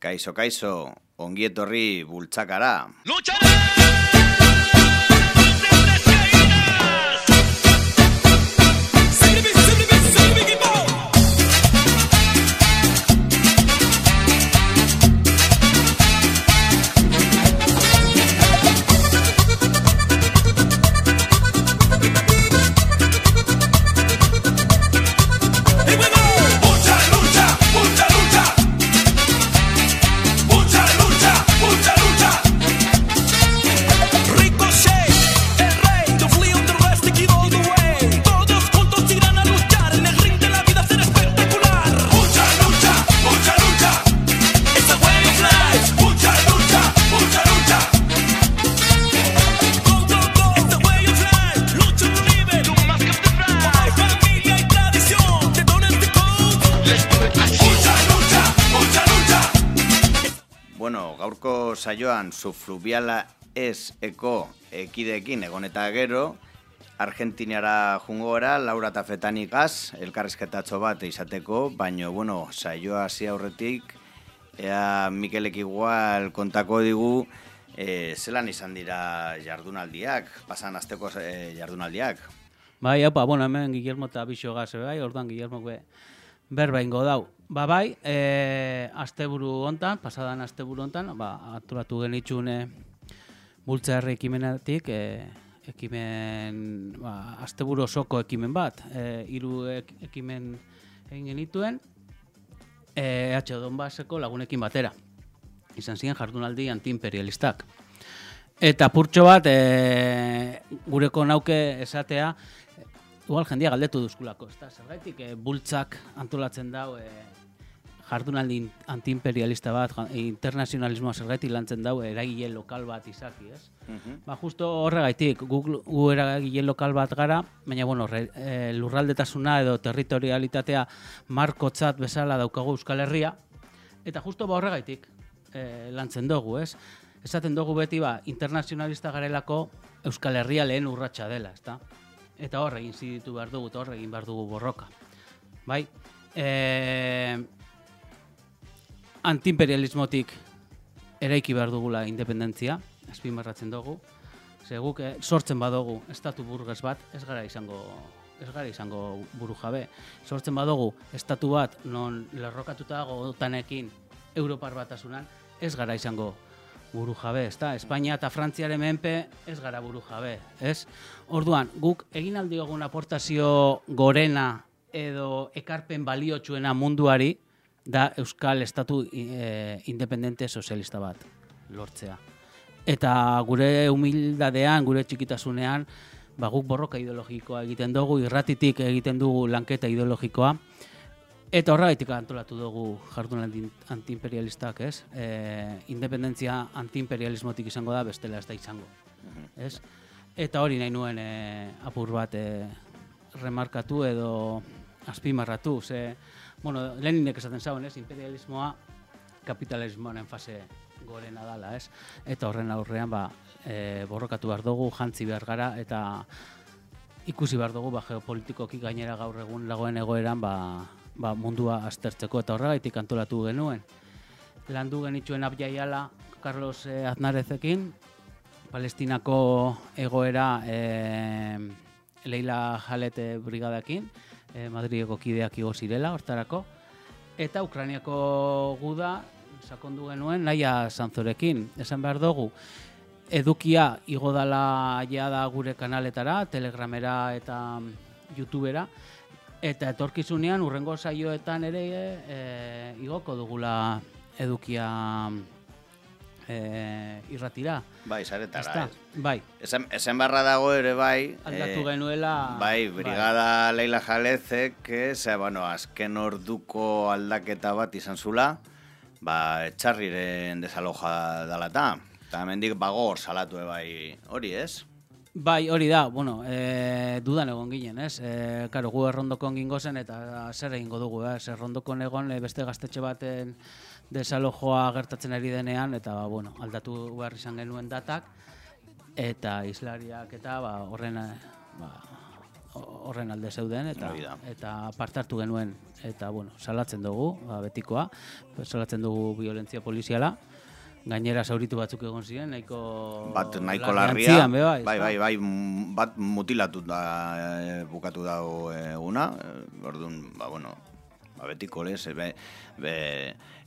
Kaixo, kaixo, ongietorri bultzakara. Mucha subfluviala ez eko ekideekin egon eta gero, Argentinara jungo gara, Laura eta Fetanikaz, elkarrizketatxo bat izateko, baino, bueno, saioa hasi aurretik, ea Mikelek igual kontako digu, e, zelan izan dira jardunaldiak, pasan asteko e, jardunaldiak. Bai, apa, bueno, hemen Guillermo eta Bixo gaze, bai, orduan Guillermo be, berba ingo dau. Ba, bai, e, asteburu hontan, pasadan asteburu hontan, ba, aturatu genitxune bultza herri ekimenetik, e, ekimen, ba, asteburu osoko ekimen bat, e, hiru ek, ekimen egin genituen, e, EH Donbaseko lagunekin batera. Izan ziren jardunaldi antiimperialistak. Eta purtxo bat, e, gureko nauke esatea, igual jendia galdetu duzkulako, ez da, zergaitik e, bultzak antolatzen dau e, jardunaldi antiimperialista bat, internazionalismoa zergaitik lantzen dau eragile lokal bat izaki, ez? Ba, justo horregaitik, gu, gu eragile lokal bat gara, baina, bueno, re, e, lurraldetasuna edo territorialitatea markotzat bezala daukagu Euskal Herria, eta justo ba horregaitik e, lantzen dugu, ez? Esaten dugu beti, ba, internazionalista garelako Euskal Herria lehen urratsa dela, ezta? Eta hor egin ziditu behar dugu, eta hor egin behar dugu borroka. Bai? E, antiimperialismotik eraiki behar dugula independentzia, azpimarratzen dugu. Ze guk eh, sortzen badugu estatu burges bat, ez gara izango ez gara izango buru jabe. Sortzen badugu estatu bat non lerrokatuta dago otanekin Europar batasunan, ez gara izango buru jabe, ezta? Espainia eta Frantziaren menpe ez gara buru jabe, ez? Orduan, guk egin aldi dugun aportazio gorena edo ekarpen baliotsuena munduari da Euskal Estatu e, independente sozialista bat lortzea. Eta gure humildadean, gure txikitasunean, ba, guk borroka ideologikoa egiten dugu, irratitik egiten dugu lanketa ideologikoa, Eta horregaitik antolatu dugu jardunaldi antiimperialistak, ez? E, independentzia antiimperialismotik izango da, bestela ez da izango. Ez? Eta hori nahi nuen e, apur bat e, remarkatu edo azpimarratu, ze, bueno, Leninek esaten zauen, ez? Imperialismoa kapitalismoaren fase gorena dala, ez? Eta horren aurrean, ba, e, borrokatu behar dugu, jantzi behar gara, eta ikusi behar dugu, ba, geopolitikoki gainera gaur egun lagoen egoeran, ba, ba, mundua aztertzeko, eta horregaitik antolatu genuen. Landu genituen abjaiala Carlos eh, Aznarezekin, Palestinako egoera eh, Leila Jalete brigadakin, eh, Madrideko kideak igo zirela, hortarako, eta Ukrainiako guda sakondu genuen naia Sanzorekin. Esan behar dugu, edukia igo dala ja da gure kanaletara, Telegramera eta YouTubera, eta etorkizunean urrengo saioetan ere e, igoko dugula edukia e, irratira. Bai, zaretara, ez. Bai, Esan, esan barra dago ere bai... aldatu eh, genuela... Bai, Brigada Leila Jalezek, ze, bueno, azken orduko aldaketa bat izan zula, ba, etxarriren desaloja dalata. Eta mendik bagor salatu e bai hori, ez? Bai, hori da, bueno, e, dudan egon ginen, ez? E, karo, gu errondokon gingo zen eta zer egingo dugu, ez? Errondokon egon e, beste gaztetxe baten desalojoa gertatzen ari denean, eta, ba, bueno, aldatu behar izan genuen datak, eta islariak eta, ba, horren, eh, ba, horren alde zeuden eta Hori da. eta parte hartu genuen eta bueno, salatzen dugu, ba, betikoa, salatzen dugu violentzia poliziala. Gainera zauritu batzuk egon ziren, nahiko Bat nahiko larria, be bai, bai, bai, m- bat mutilatu da, e, bukatu dago eguna, e, orduan, ba, bueno, ba, betiko lez, be, be,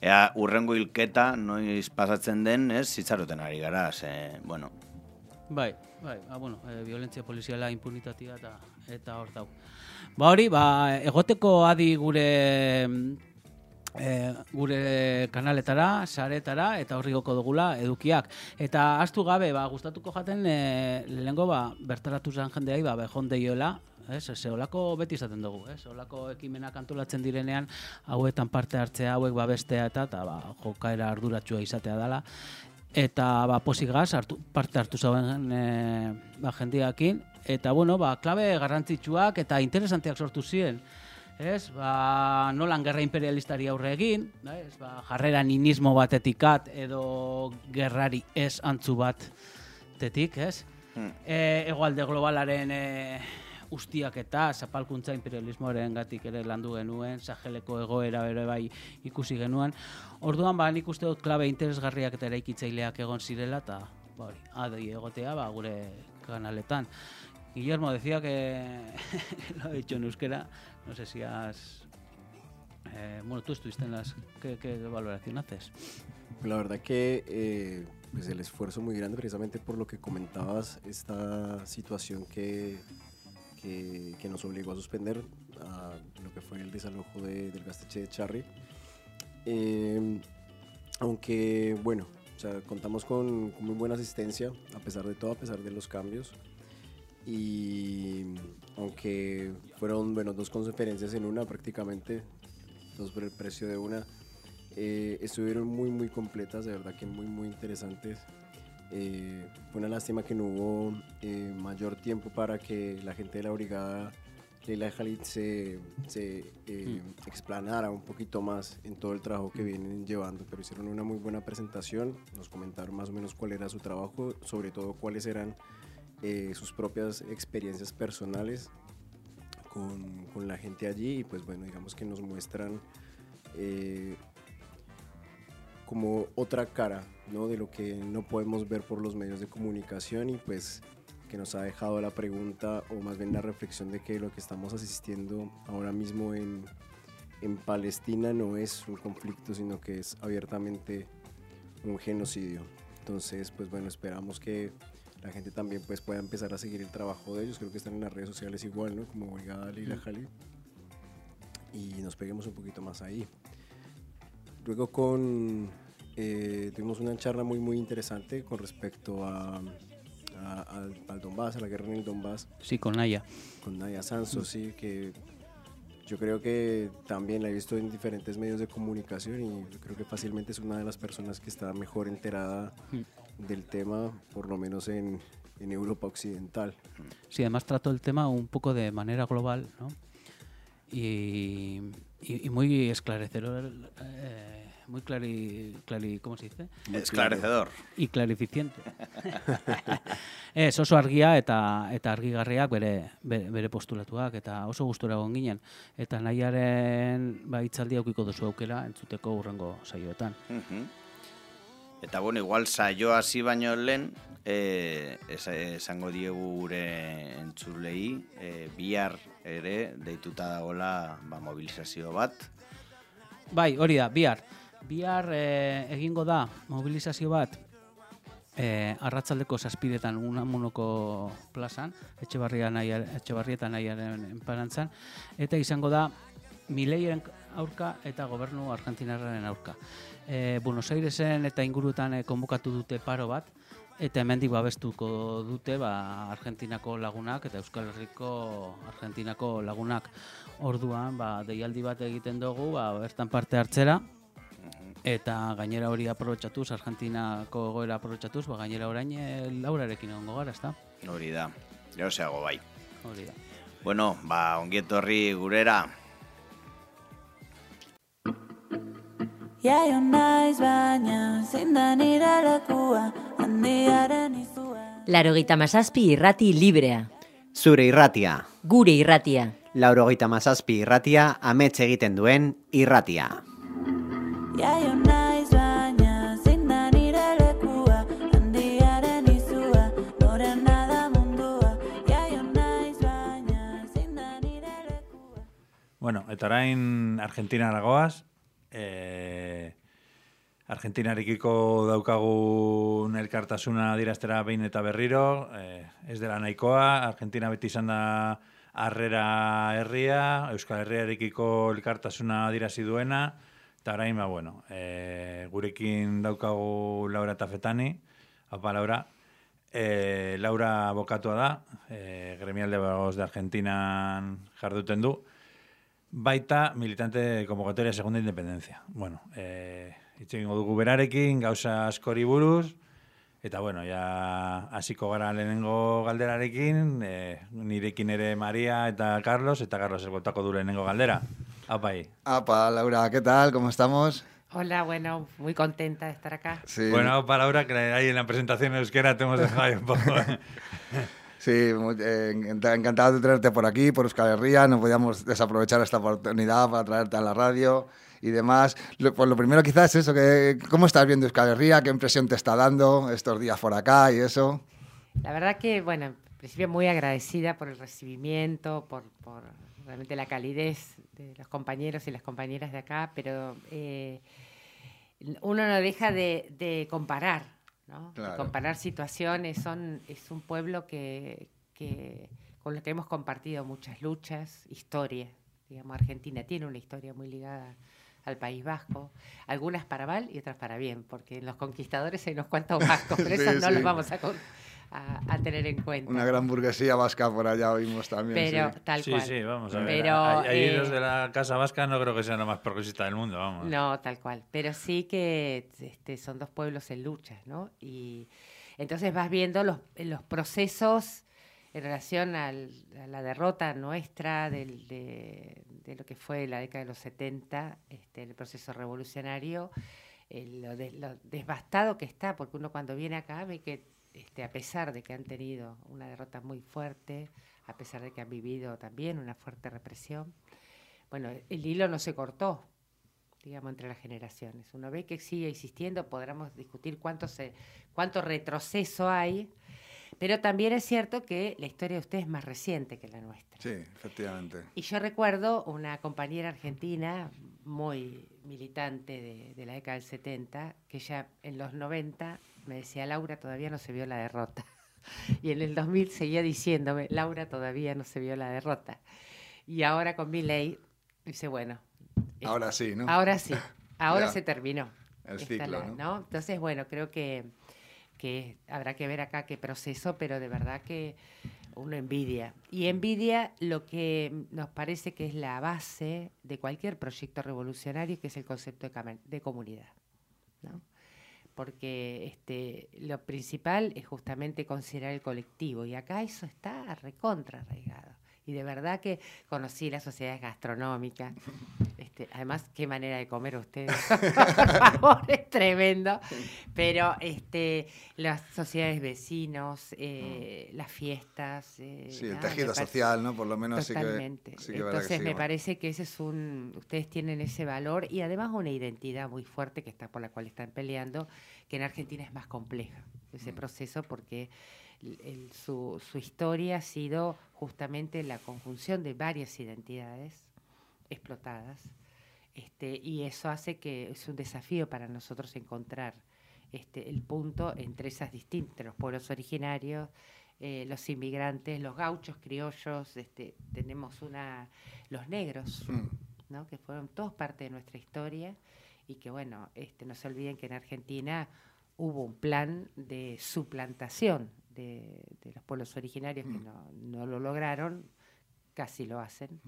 ea urrengo hilketa noiz pasatzen den, ez, zitzaroten ari gara, ze, bueno, Bai, bai, ba, bueno, e, violentzia poliziala impunitatea eta eta hor dau. Ba hori, ba, egoteko adi gure e, gure kanaletara, saretara eta horri goko dugula edukiak. Eta astu gabe, ba, gustatuko jaten e, lehengo ba, bertaratu zen jendeai, ba, behon deioela, Ez, ze olako beti izaten dugu, ez? Olako ekimenak antolatzen direnean, hauetan parte hartzea, hauek babestea eta, eta ba, jokaera arduratsua izatea dela. Eta ba, posigaz hartu, parte hartu zauen e, ba, jendeakin. Eta bueno, ba, klabe garrantzitsuak eta interesanteak sortu ziren. Ez, ba, nolan gerra imperialistari aurre egin, ez, ba, jarrera ninismo batetikat edo gerrari ez antzu bat tetik, ez? Hmm. E, egoalde globalaren e, ustiak eta zapalkuntza imperialismoaren gatik ere landu genuen, saheleko egoera ere bai ikusi genuen. Orduan, ba, nik uste dut klabe interesgarriak eta eraikitzaileak egon zirela, eta ba, hori, adi egotea ba, gure kanaletan. Guillermo decía que lo he dicho en euskera, no sé si has... eh, bueno, tú estuviste en las... ¿Qué, qué valoración haces? La verdad que eh, pues el esfuerzo muy grande precisamente por lo que comentabas, esta situación que, que, nos obligó a suspender lo que fue el desalojo de- del gasteche de Charry. Eh, aunque bueno, contamos con, con muy buena asistencia a pesar de todo, a pesar de los cambios. Y aunque fueron bueno, dos conferencias en una prácticamente, dos por el precio de una, eh, estuvieron muy muy completas, de verdad que muy muy interesantes. Eh, fue una lástima que no hubo eh, mayor tiempo para que la gente de la brigada Leila Khalid se, se eh, explanara un poquito más en todo el trabajo que vienen llevando, pero hicieron una muy buena presentación, nos comentaron más o menos cuál era su trabajo, sobre todo cuáles eran eh, sus propias experiencias personales con, con la gente allí. Y pues bueno, digamos que nos muestran eh, como otra cara ¿no? de lo que no podemos ver por los medios de comunicación y pues que nos ha dejado la pregunta o más bien la reflexión de que lo que estamos asistiendo ahora mismo en, en Palestina no es un conflicto sino que es abiertamente un genocidio. Entonces pues bueno, esperamos que la gente también pues pueda empezar a seguir el trabajo de ellos, creo que están en las redes sociales igual, ¿no? Como Brigada Leila Jalí y nos peguemos un poquito más ahí. Luego con eh, tuvimos una charla muy muy interesante con respecto a, a- al, al Donbass, a la guerra en el Donbass, Sí, con Naya. con Nadia Sanso, sí, que yo creo que también la he visto en diferentes medios de comunicación y yo creo que fácilmente es una de las personas que está mejor enterada del tema, por lo menos en, en Europa Occidental. Sí, además trató el tema un poco de manera global, ¿no? Y, y- y muy esclarecedor, eh, muy clari, clari, ¿cómo se dice? esclarecedor. Y clarificiente. Ez, oso argia eta eta argigarriak bere, bere, bere postulatuak eta oso gustura egon ginen. Eta nahiaren ba, hitzaldia aukiko duzu aukera entzuteko urrengo saioetan. Mhm. Eta bueno, igual saio hasi baino lehen, eh, es- esango diegu gure entzulei, eh, bihar ere deituta dagola ba, mobilizazio bat. Bai, hori da, bihar. Bihar eh, egingo da mobilizazio bat eh, arratzaldeko zazpidetan unamunoko plazan, etxebarria nahi, etxebarrietan nahiaren enparantzan, eta izango da Mileiren aurka eta gobernu argentinarraren aurka. E, Buenos Airesen eta ingurutan eh, konbokatu dute paro bat, eta hemendik babestuko dute ba, Argentinako lagunak eta Euskal Herriko Argentinako lagunak. Orduan, ba, deialdi bat egiten dugu, ba, bertan parte hartzera, eta gainera hori aprobetxatuz, Argentinako egoera aprobetxatuz, ba, gainera orain e, laurarekin egongo gara, ezta? Hori da, gerozeago bai. Hori da. Bueno, ba, ongietorri gurera. Jaio naiz baina zein da nire lekua handiaren izua. Larogeita mazazpi irrati librea. Zure irratia. Gure irratia. Laurogeita mazazpi irratia, amets egiten duen irratia. Jaio naiz baina zein da nire lekua Handiaren izua, norena da mundua Jaio naiz baina zein da nire lekua Bueno, eta orain Argentina aragoaz. E, Argentinarekiko daukagun elkartasuna dirastera behin eta berriro. E, ez dela nahikoa, Argentina beti izan da harrera herria, Euskal Herriarekiko elkartasuna dirasi duena. Eta orain, ba, bueno, e, gurekin daukagu Laura Tafetani. Apa, Laura. E, Laura bokatua da, e, gremialde bagoz de Argentinan jarduten du. Baita militante de convocatoria de segunda independencia. Bueno, eh, hitz egingo dugu berarekin, gauza askori buruz, eta bueno, ja hasiko gara lehenengo galderarekin, eh, nirekin ere Maria eta Carlos, eta Carlos esbotako du lehenengo galdera. Apai. Apa, Laura, ¿qué tal? ¿Cómo estamos? Hola, bueno, muy contenta de estar acá. Sí, Bueno, palabra que ahí en la presentación en euskera te hemos dejado un poco. sí eh, encanta- encantado de tenerte por aquí, por Euskal Herria. No podíamos desaprovechar esta oportunidad para traerte a la radio y demás. Lo, pues lo primero quizás es eso, ¿cómo estás viendo Euskal Herria? ¿Qué impresión te está dando estos días por acá y eso? La verdad que, bueno, en principio muy agradecida por el recibimiento, por, por realmente la calidez de los compañeros y las compañeras de acá, pero eh, uno no deja de, de comparar, ¿no? Claro. comparar situaciones. Son, es un pueblo que, que con el que hemos compartido muchas luchas, historia. Digamos, Argentina tiene una historia muy ligada al País Vasco, algunas para mal y otras para bien, porque en los conquistadores hay unos cuantos vascos, pero Sí, esas no sí. las vamos a, a- a tener en cuenta. Una gran burguesía vasca por allá oímos también. pero sí. tal sí, cual. sí, vamos a ver. Pero, Ahí- eh, los de la Casa Vasca no creo que sean lo más progresista del mundo, vamos. No, tal cual. Pero sí que este, son dos pueblos en lucha, ¿no? Y entonces vas viendo los, los procesos en relación al- a la derrota nuestra del- de, de lo que fue la década de los 70, este, el proceso revolucionario, eh, lo, de- lo devastado que está, porque uno cuando viene acá ve que este, a pesar de que han tenido una derrota muy fuerte, a pesar de que han vivido también una fuerte represión, bueno, el hilo no se cortó, digamos, entre las generaciones. Uno ve que sigue existiendo, podremos discutir cuánto, se, cuánto retroceso hay, pero también es cierto que la historia de ustedes es más reciente que la nuestra. Sí, efectivamente. Y yo recuerdo una compañera argentina muy militante de, de la década del 70, que ya en los 90 me decía, Laura, todavía no se vio la derrota. Y en el 2000 seguía diciéndome, Laura, todavía no se vio la derrota. Y ahora con mi ley, dice, bueno. Ahora sí, ¿no? Ahora sí, ahora se terminó. El ciclo, la- ¿no? Entonces, bueno, creo que, que habrá que ver acá qué proceso, pero de verdad que uno envidia. Y envidia lo que nos parece que es la base de cualquier proyecto revolucionario, que es el concepto de, de comunidad. ¿no? Porque este, lo principal es justamente considerar el colectivo, y acá eso está recontra arraigado. Y de verdad que conocí las sociedades gastronómicas. Este, además, qué manera de comer ustedes. Por favor, es tremendo. Pero este, las sociedades vecinos, eh, las fiestas. eh, Sí, el tejido social, ¿no? Por lo menos sí que- Totalmente. sí que que Entonces sí, me bueno. parece que ese es un, ustedes tienen ese valor y además una identidad muy fuerte que está por la cual están peleando, que en Argentina es más compleja ese Mm. proceso porque el- su, su historia ha sido justamente la conjunción de varias identidades explotadas este, y eso hace que es un desafío para nosotros encontrar este, el punto entre esas distintas, los pueblos originarios, eh, los inmigrantes, los gauchos criollos, este, tenemos una, los negros, Mm. ¿no? que fueron todos parte de nuestra historia y que bueno, este, no se olviden que en Argentina hubo un plan de suplantación de, de los pueblos originarios que Mm. no, no lo lograron, casi lo hacen.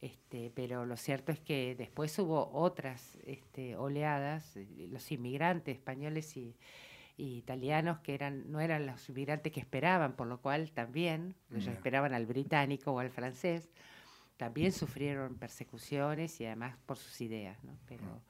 Este, pero lo cierto es que después hubo otras este, oleadas, eh, los inmigrantes españoles y, y italianos que eran no eran los inmigrantes que esperaban, por lo cual también ellos Ya. esperaban al británico o al francés, también sufrieron persecuciones y además por sus ideas, ¿no? Pero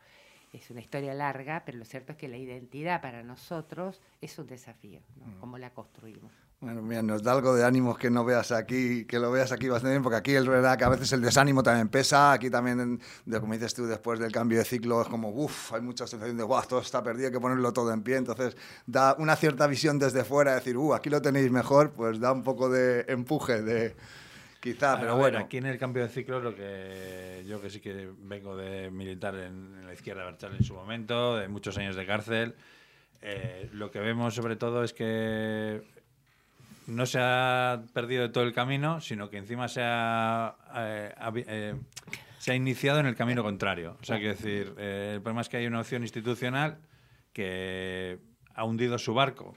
es una historia larga, pero lo cierto es que la identidad para nosotros es un desafío, ¿no? Mm. cómo la construimos. Bueno, mira, nos da algo de ánimo que no veas aquí, que lo veas aquí bastante bien, porque aquí es verdad que a veces el desánimo también pesa, aquí también, de, como dices tú, después del cambio de ciclo es como, uff, hay mucha sensación de, guau, todo está perdido, hay que ponerlo todo en pie, entonces da una cierta visión desde fuera, decir, uh, aquí lo tenéis mejor, pues da un poco de empuje, de quizá, pero ver, bueno. Aquí en el cambio de ciclo, lo que yo que sí que vengo de militar en, en la izquierda Berchal en su momento, de muchos años de cárcel, eh, lo que vemos sobre todo es que no se ha perdido de todo el camino, sino que encima se ha, eh, eh, se ha iniciado en el camino contrario. O sea, quiero decir, el problema es que hay una opción institucional que ha hundido su barco,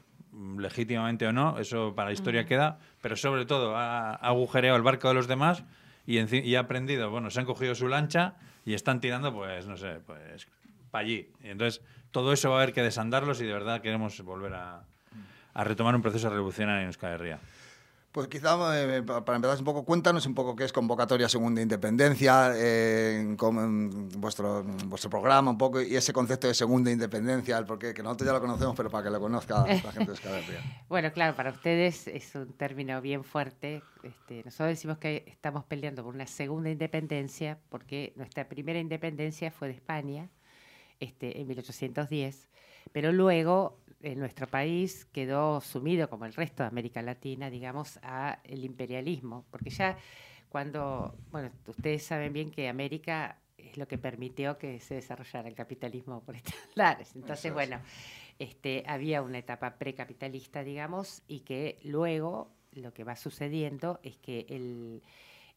legítimamente o no, eso para la historia queda, pero sobre todo ha, ha agujereado el barco de los demás y, ha aprendido, bueno, se han cogido su lancha y están tirando, pues, no sé, pues, para allí. Y entonces, todo eso va a haber que desandarlo si de verdad queremos volver a, a retomar un proceso revolucionario en Euskal Herria. Pues quizá eh, pa- para empezar un poco, cuéntanos un poco qué es Convocatoria Segunda Independencia, eh, en vuestro, vuestro programa un poco y ese concepto de Segunda Independencia, el porqué, que nosotros ya lo conocemos, pero para que lo conozca la gente de Euskal Herria. Bueno, claro, para ustedes es un término bien fuerte. Este, nosotros decimos que estamos peleando por una segunda independencia porque nuestra primera independencia fue de España este, en 1810, pero luego en nuestro país quedó sumido, como el resto de América Latina, digamos, a el imperialismo, porque ya cuando, bueno, ustedes saben bien que América es lo que permitió que se desarrollara el capitalismo por estos lares. Entonces, bueno, este, había una etapa precapitalista, digamos, y que luego lo que va sucediendo es que el,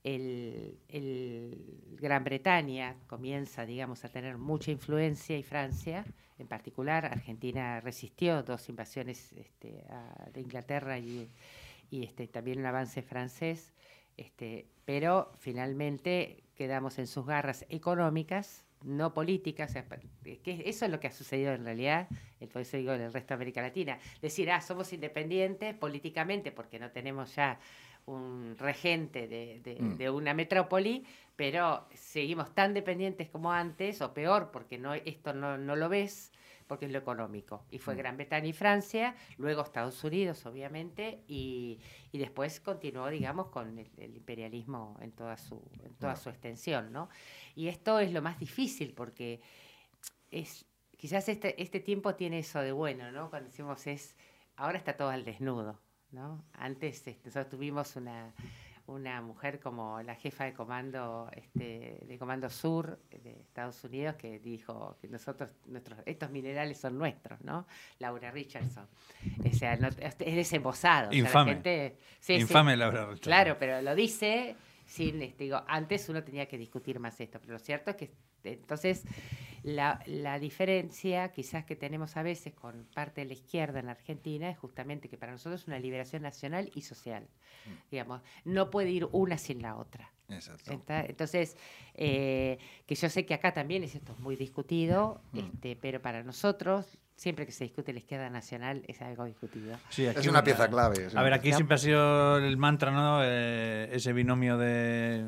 el- el Gran Bretaña comienza, digamos, a tener mucha influencia y Francia, en particular, Argentina resistió dos invasiones este, a- de Inglaterra y, y, este, también un avance francés, este, pero finalmente quedamos en sus garras económicas, no políticas, o sea, que eso es lo que ha sucedido en realidad, por eso digo en el resto de América Latina. Decir, ah, somos independientes políticamente porque no tenemos ya un regente de, de- Mm. de una metrópoli, pero seguimos tan dependientes como antes, o peor, porque no, esto no, no lo ves, porque es lo económico. Y fue Mm. Gran Bretaña y Francia, luego Estados Unidos, obviamente, y, y después continuó, digamos, con el, el imperialismo en toda su, en toda Claro. su extensión, ¿no? Y esto es lo más difícil porque es quizás este, este tiempo tiene eso de bueno, ¿no? Cuando decimos es, ahora está todo al desnudo, ¿no? Antes este, nosotros tuvimos una, una mujer como la jefa de comando este, de comando sur de Estados Unidos que dijo que nosotros nuestros estos minerales son nuestros, ¿no? Laura Richardson. O sea, no- es desembosado. o sea, la Infame. gente- sí, sí. Infame Laura Richardson. Claro, pero lo dice sin, este, digo, antes uno tenía que discutir más esto, pero lo cierto es que entonces la, la diferencia quizás que tenemos a veces con parte de la izquierda en la Argentina es justamente que para nosotros es una liberación nacional y social. Digamos, no puede ir una sin la otra. Exacto. Enta- Entonces, eh, que yo sé que acá también es esto es muy discutido, Mm. este, pero para nosotros, siempre que se discute la izquierda nacional, es algo discutido. Sí, aquí Es una pieza clave. sí. A ver, aquí siempre ha sido el mantra, ¿no? Eh, ese binomio de,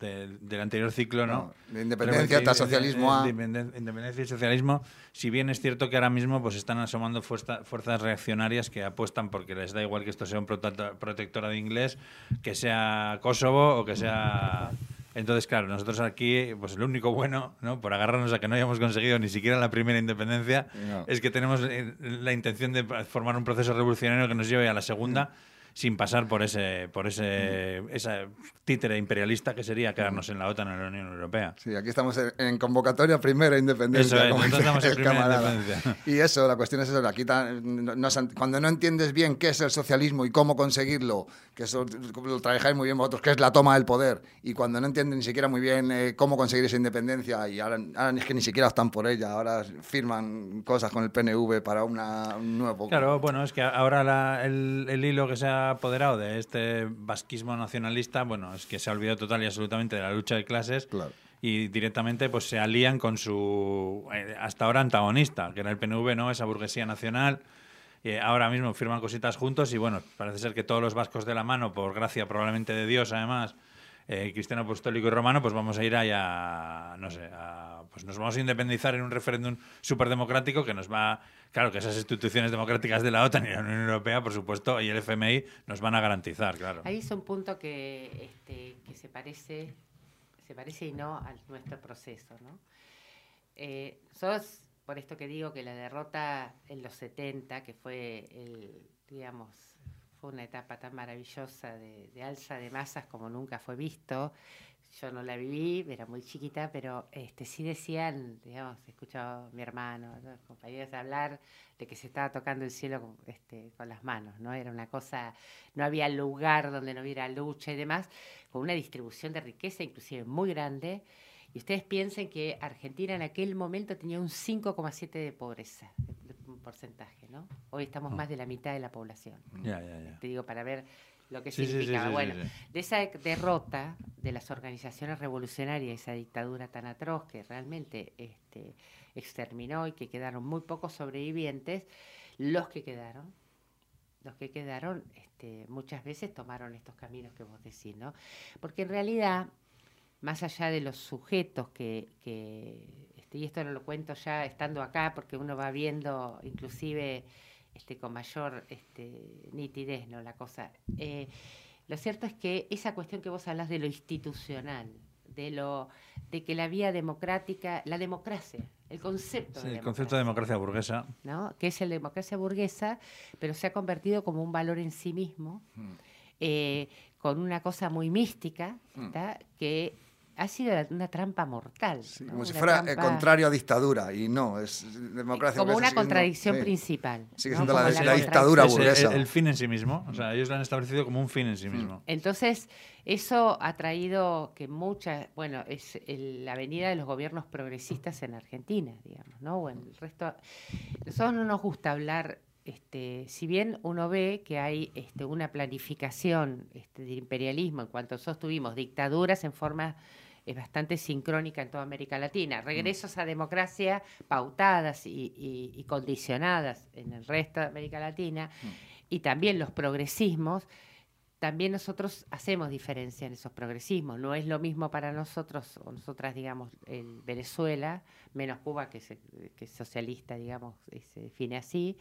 de- del anterior ciclo, ¿no? No, de independencia, Pero, ta eh, socialismo a- de- de- de- Independencia y socialismo. Si bien es cierto que ahora mismo pues están asomando fuerza- fuerzas reaccionarias que apuestan porque les da igual que esto sea un protecto- protectorado inglés, que sea Kosovo o que sea... Entonces, claro, nosotros aquí, pues lo único bueno, ¿no? Por agarrarnos a que no hayamos conseguido ni siquiera la primera independencia, No. es que tenemos eh, la intención de formar un proceso revolucionario que nos lleve a la segunda sin pasar por ese por ese esa títere imperialista que sería quedarnos en la OTAN o en la Unión Europea. Sí, aquí estamos en, convocatoria primera independencia. Eso es, como estamos en primera independencia. Y eso, la cuestión es eso. Aquí no- no cuando no entiendes bien qué es el socialismo y cómo conseguirlo, que eso lo trabajáis muy bien vosotros, que es la toma del poder, y cuando no entienden ni siquiera muy bien eh, cómo conseguir esa independencia, y ahora, ahora es que ni siquiera están por ella, ahora firman cosas con el PNV para una, un nuevo. Claro, bueno, es que ahora la- el, el hilo que se ha apoderado de este vasquismo nacionalista, bueno, es que se ha olvidado total y absolutamente de la lucha de clases Claro. y directamente pues se alían con su eh, hasta ahora antagonista, que era el PNV, ¿no? Esa burguesía nacional. Y ahora mismo firman cositas juntos y bueno, parece ser que todos los vascos de la mano, por gracia probablemente de Dios además, eh, cristiano apostólico y romano, pues vamos a ir allá, no sé, a- pues nos vamos a independizar en un referéndum superdemocrático que nos va, claro, que esas instituciones democráticas de la OTAN y la Unión Europea, por supuesto, y el FMI nos van a garantizar, claro. Ahí es un punto que, este, que se parece, se parece y no a nuestro proceso, ¿no? Eh, sos, por esto que digo que la derrota en los 70, que fue el, digamos, fue una etapa tan maravillosa de, alza de masas como nunca fue visto. Yo no la viví, era muy chiquita, pero este, sí decían, digamos, he escuchado a mi hermano, a los compañeros hablar de que se estaba tocando el cielo con, este, con las manos, ¿no? Era una cosa, no había lugar donde no hubiera lucha y demás, con una distribución de riqueza inclusive muy grande. Y ustedes piensen que Argentina en aquel momento tenía un 5,7 de pobreza, porcentaje, ¿no? Hoy estamos más de la mitad de la población. Ya, ya, ya. Te digo, para ver lo que Sí, sí, sí, significaba. sí, sí, bueno, de esa derrota de las organizaciones revolucionarias, esa dictadura tan atroz que realmente este, exterminó y que quedaron muy pocos sobrevivientes, los que quedaron, los que quedaron, este, muchas veces tomaron estos caminos que vos decís, ¿no? Porque en realidad, más allá de los sujetos que, que este, y esto no lo cuento ya estando acá, porque uno va viendo inclusive este, con mayor este, nitidez, ¿no? La cosa. Eh, lo cierto es que esa cuestión que vos hablas de lo institucional, de lo de que la vía democrática, la democracia, el concepto Sí, de el concepto de democracia burguesa. ¿no? que es la democracia burguesa, pero se ha convertido como un valor en sí mismo, eh, con una cosa muy mística, ¿tá? que ha sido una trampa mortal. Sí, ¿no? como si Una fuera el trampa- contrario a dictadura, y no, es democracia como una sigue siendo- contradicción sí. principal. Sigue ¿no? siendo la, Como la la dictadura Es burguesa. El, fin en sí mismo. O sea, ellos lo han establecido como un fin en sí Mm. mismo. Entonces, eso ha traído que muchas, bueno, es el- la venida de los gobiernos progresistas en Argentina, digamos, ¿no? O en el resto. Nosotros no nos gusta hablar, este, si bien uno ve que hay este, una planificación este, de imperialismo en cuanto nosotros tuvimos dictaduras en forma eh, bastante sincrónica en toda América Latina, regresos a democracia pautadas y, y- y condicionadas en el resto de América Latina, y también los progresismos, también nosotros hacemos diferencia en esos progresismos. No es lo mismo para nosotros, o nosotras, digamos, el Venezuela, menos Cuba, que, se- que es socialista, digamos, y se define así,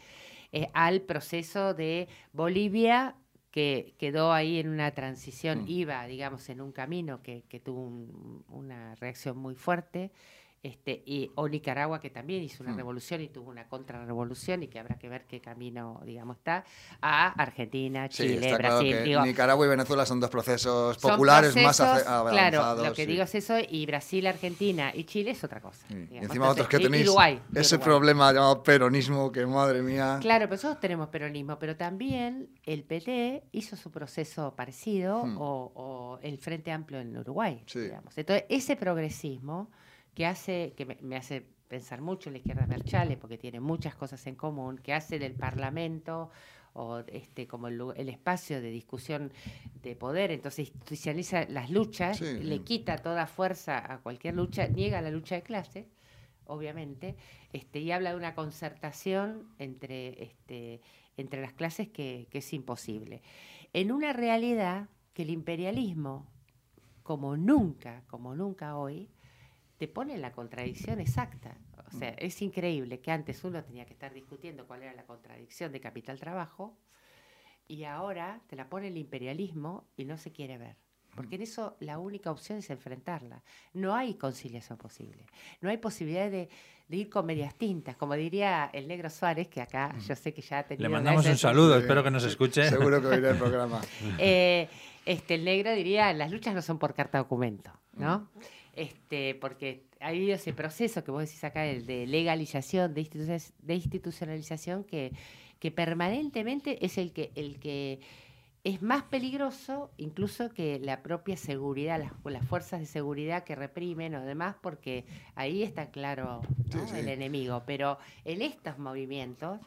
eh, al proceso de Bolivia, que quedó ahí en una transición, iba, digamos, en un camino que, que tuvo un- una reacción muy fuerte. Este, y, o Nicaragua, que también hizo una Mm. revolución y tuvo una contrarrevolución y que habrá que ver qué camino, digamos, está, a Argentina, Sí, Chile, está claro Brasil. que digo, Nicaragua y Venezuela son dos procesos populares más procesos, ace- avanzados. Claro, lo que sí. digo es eso, y Brasil, Argentina y Chile es otra cosa. Sí. Y encima Entonces, otros que tenéis Uruguay, ese Uruguay. problema llamado peronismo, que madre mía. Claro, pero nosotros tenemos peronismo, pero también el PT hizo su proceso parecido Hmm. o, o el Frente Amplio en Uruguay. Sí. digamos. Entonces, ese progresismo que hace, que me, me hace pensar mucho en la izquierda Merchale, porque tiene muchas cosas en común, que hace del Parlamento o este como el, espacio de discusión de poder, entonces institucionaliza las luchas, Sí. le quita toda fuerza a cualquier lucha, niega la lucha de clases, obviamente, este, y habla de una concertación entre, este, entre las clases que, que es imposible. En una realidad que el imperialismo, como nunca, como nunca hoy, te pone en la contradicción exacta. O sea, es increíble que antes uno tenía que estar discutiendo cuál era la contradicción de capital-trabajo y ahora te la pone el imperialismo y no se quiere ver. Porque en eso la única opción es enfrentarla. No hay conciliación posible. No hay posibilidad de, de ir con medias tintas. Como diría el negro Suárez, que acá yo sé que ya ha tenido... Le mandamos un saludo, Sí. espero que nos escuche. Seguro que oirá el programa. eh, este, el negro diría, las luchas no son por carta documento, ¿no? Mm. Este, porque ha habido ese proceso que vos decís acá, el de legalización, de, institu- de institucionalización, que, que permanentemente es el que, el que es más peligroso incluso que la propia seguridad, las, las fuerzas de seguridad que reprimen o demás, porque ahí está claro ¿no? Sí, sí. el enemigo. Pero en estos movimientos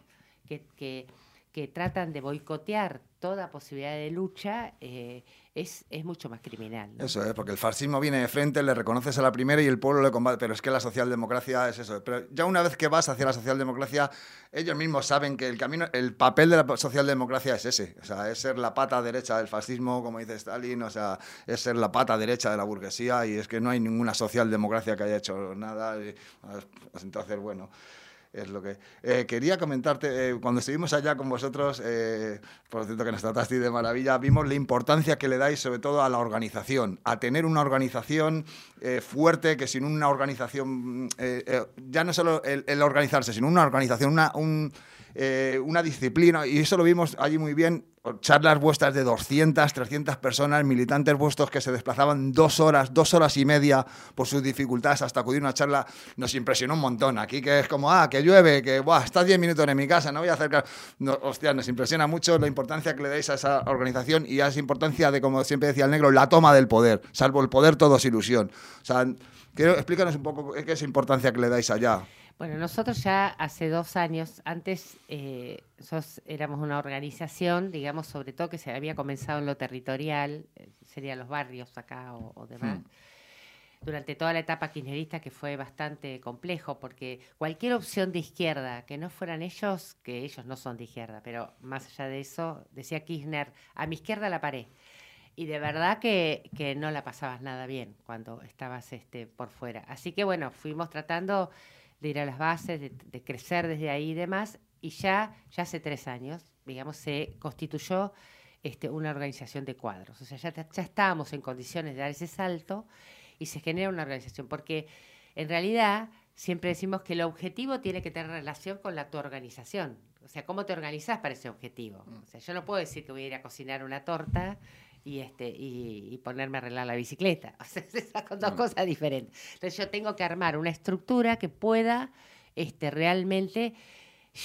que, que, que tratan de boicotear toda posibilidad de lucha, eh, es, es mucho más criminal. Eso es, porque el fascismo viene de frente, le reconoces a la primera y el pueblo le combate. Pero es que la socialdemocracia es eso. Pero ya una vez que vas hacia la socialdemocracia, ellos mismos saben que el camino, el papel de la socialdemocracia es ese. O sea, es ser la pata derecha del fascismo, como dice Stalin, o sea, es ser la pata derecha de la burguesía y es que no hay ninguna socialdemocracia que haya hecho nada. Y, pues, entonces, bueno es lo que eh, quería comentarte eh, cuando estuvimos allá con vosotros eh, por cierto que nos tratasteis de maravilla vimos la importancia que le dais sobre todo a la organización a tener una organización eh, fuerte que sin una organización eh, ya no solo el, el organizarse sino una organización una un, eh, una disciplina y eso lo vimos allí muy bien charlas vuestras de 200, 300 personas, militantes vuestros que se desplazaban dos horas, dos horas y media por sus dificultades hasta acudir a una charla, nos impresionó un montón. Aquí que es como, ah, que llueve, que, buah, estás 10 minutos en mi casa, no voy a acercar. No, hostia, nos impresiona mucho la importancia que le dais a esa organización y a esa importancia de, como siempre decía el negro, la toma del poder. Salvo el poder, todo es ilusión. O sea, explícanos un poco qué es importancia que le dais allá. Bueno, nosotros ya hace dos años, antes eh, nosotros éramos una organización, digamos, sobre todo que se había comenzado en lo territorial, eh, serían los barrios acá o, o demás. Hmm. Durante toda la etapa kirchnerista, que fue bastante complejo, porque cualquier opción de izquierda que no fueran ellos, que ellos no son de izquierda, pero más allá de eso, decía Kirchner, a mi izquierda la paré. Y de verdad que, que no la pasabas nada bien cuando estabas este, por fuera. Así que bueno, fuimos tratando de ir a las bases, de, de crecer desde ahí y demás, y ya, ya hace tres años, digamos, se constituyó este, una organización de cuadros. O sea, ya, ya estábamos en condiciones de dar ese salto y se genera una organización, porque en realidad siempre decimos que el objetivo tiene que tener relación con la tu organización. O sea, ¿cómo te organizas para ese objetivo? O sea, yo no puedo decir que voy a ir a cocinar una torta y, este, y, y ponerme a arreglar la bicicleta. O sea, son dos cosas diferentes. Entonces yo tengo que armar una estructura que pueda este, realmente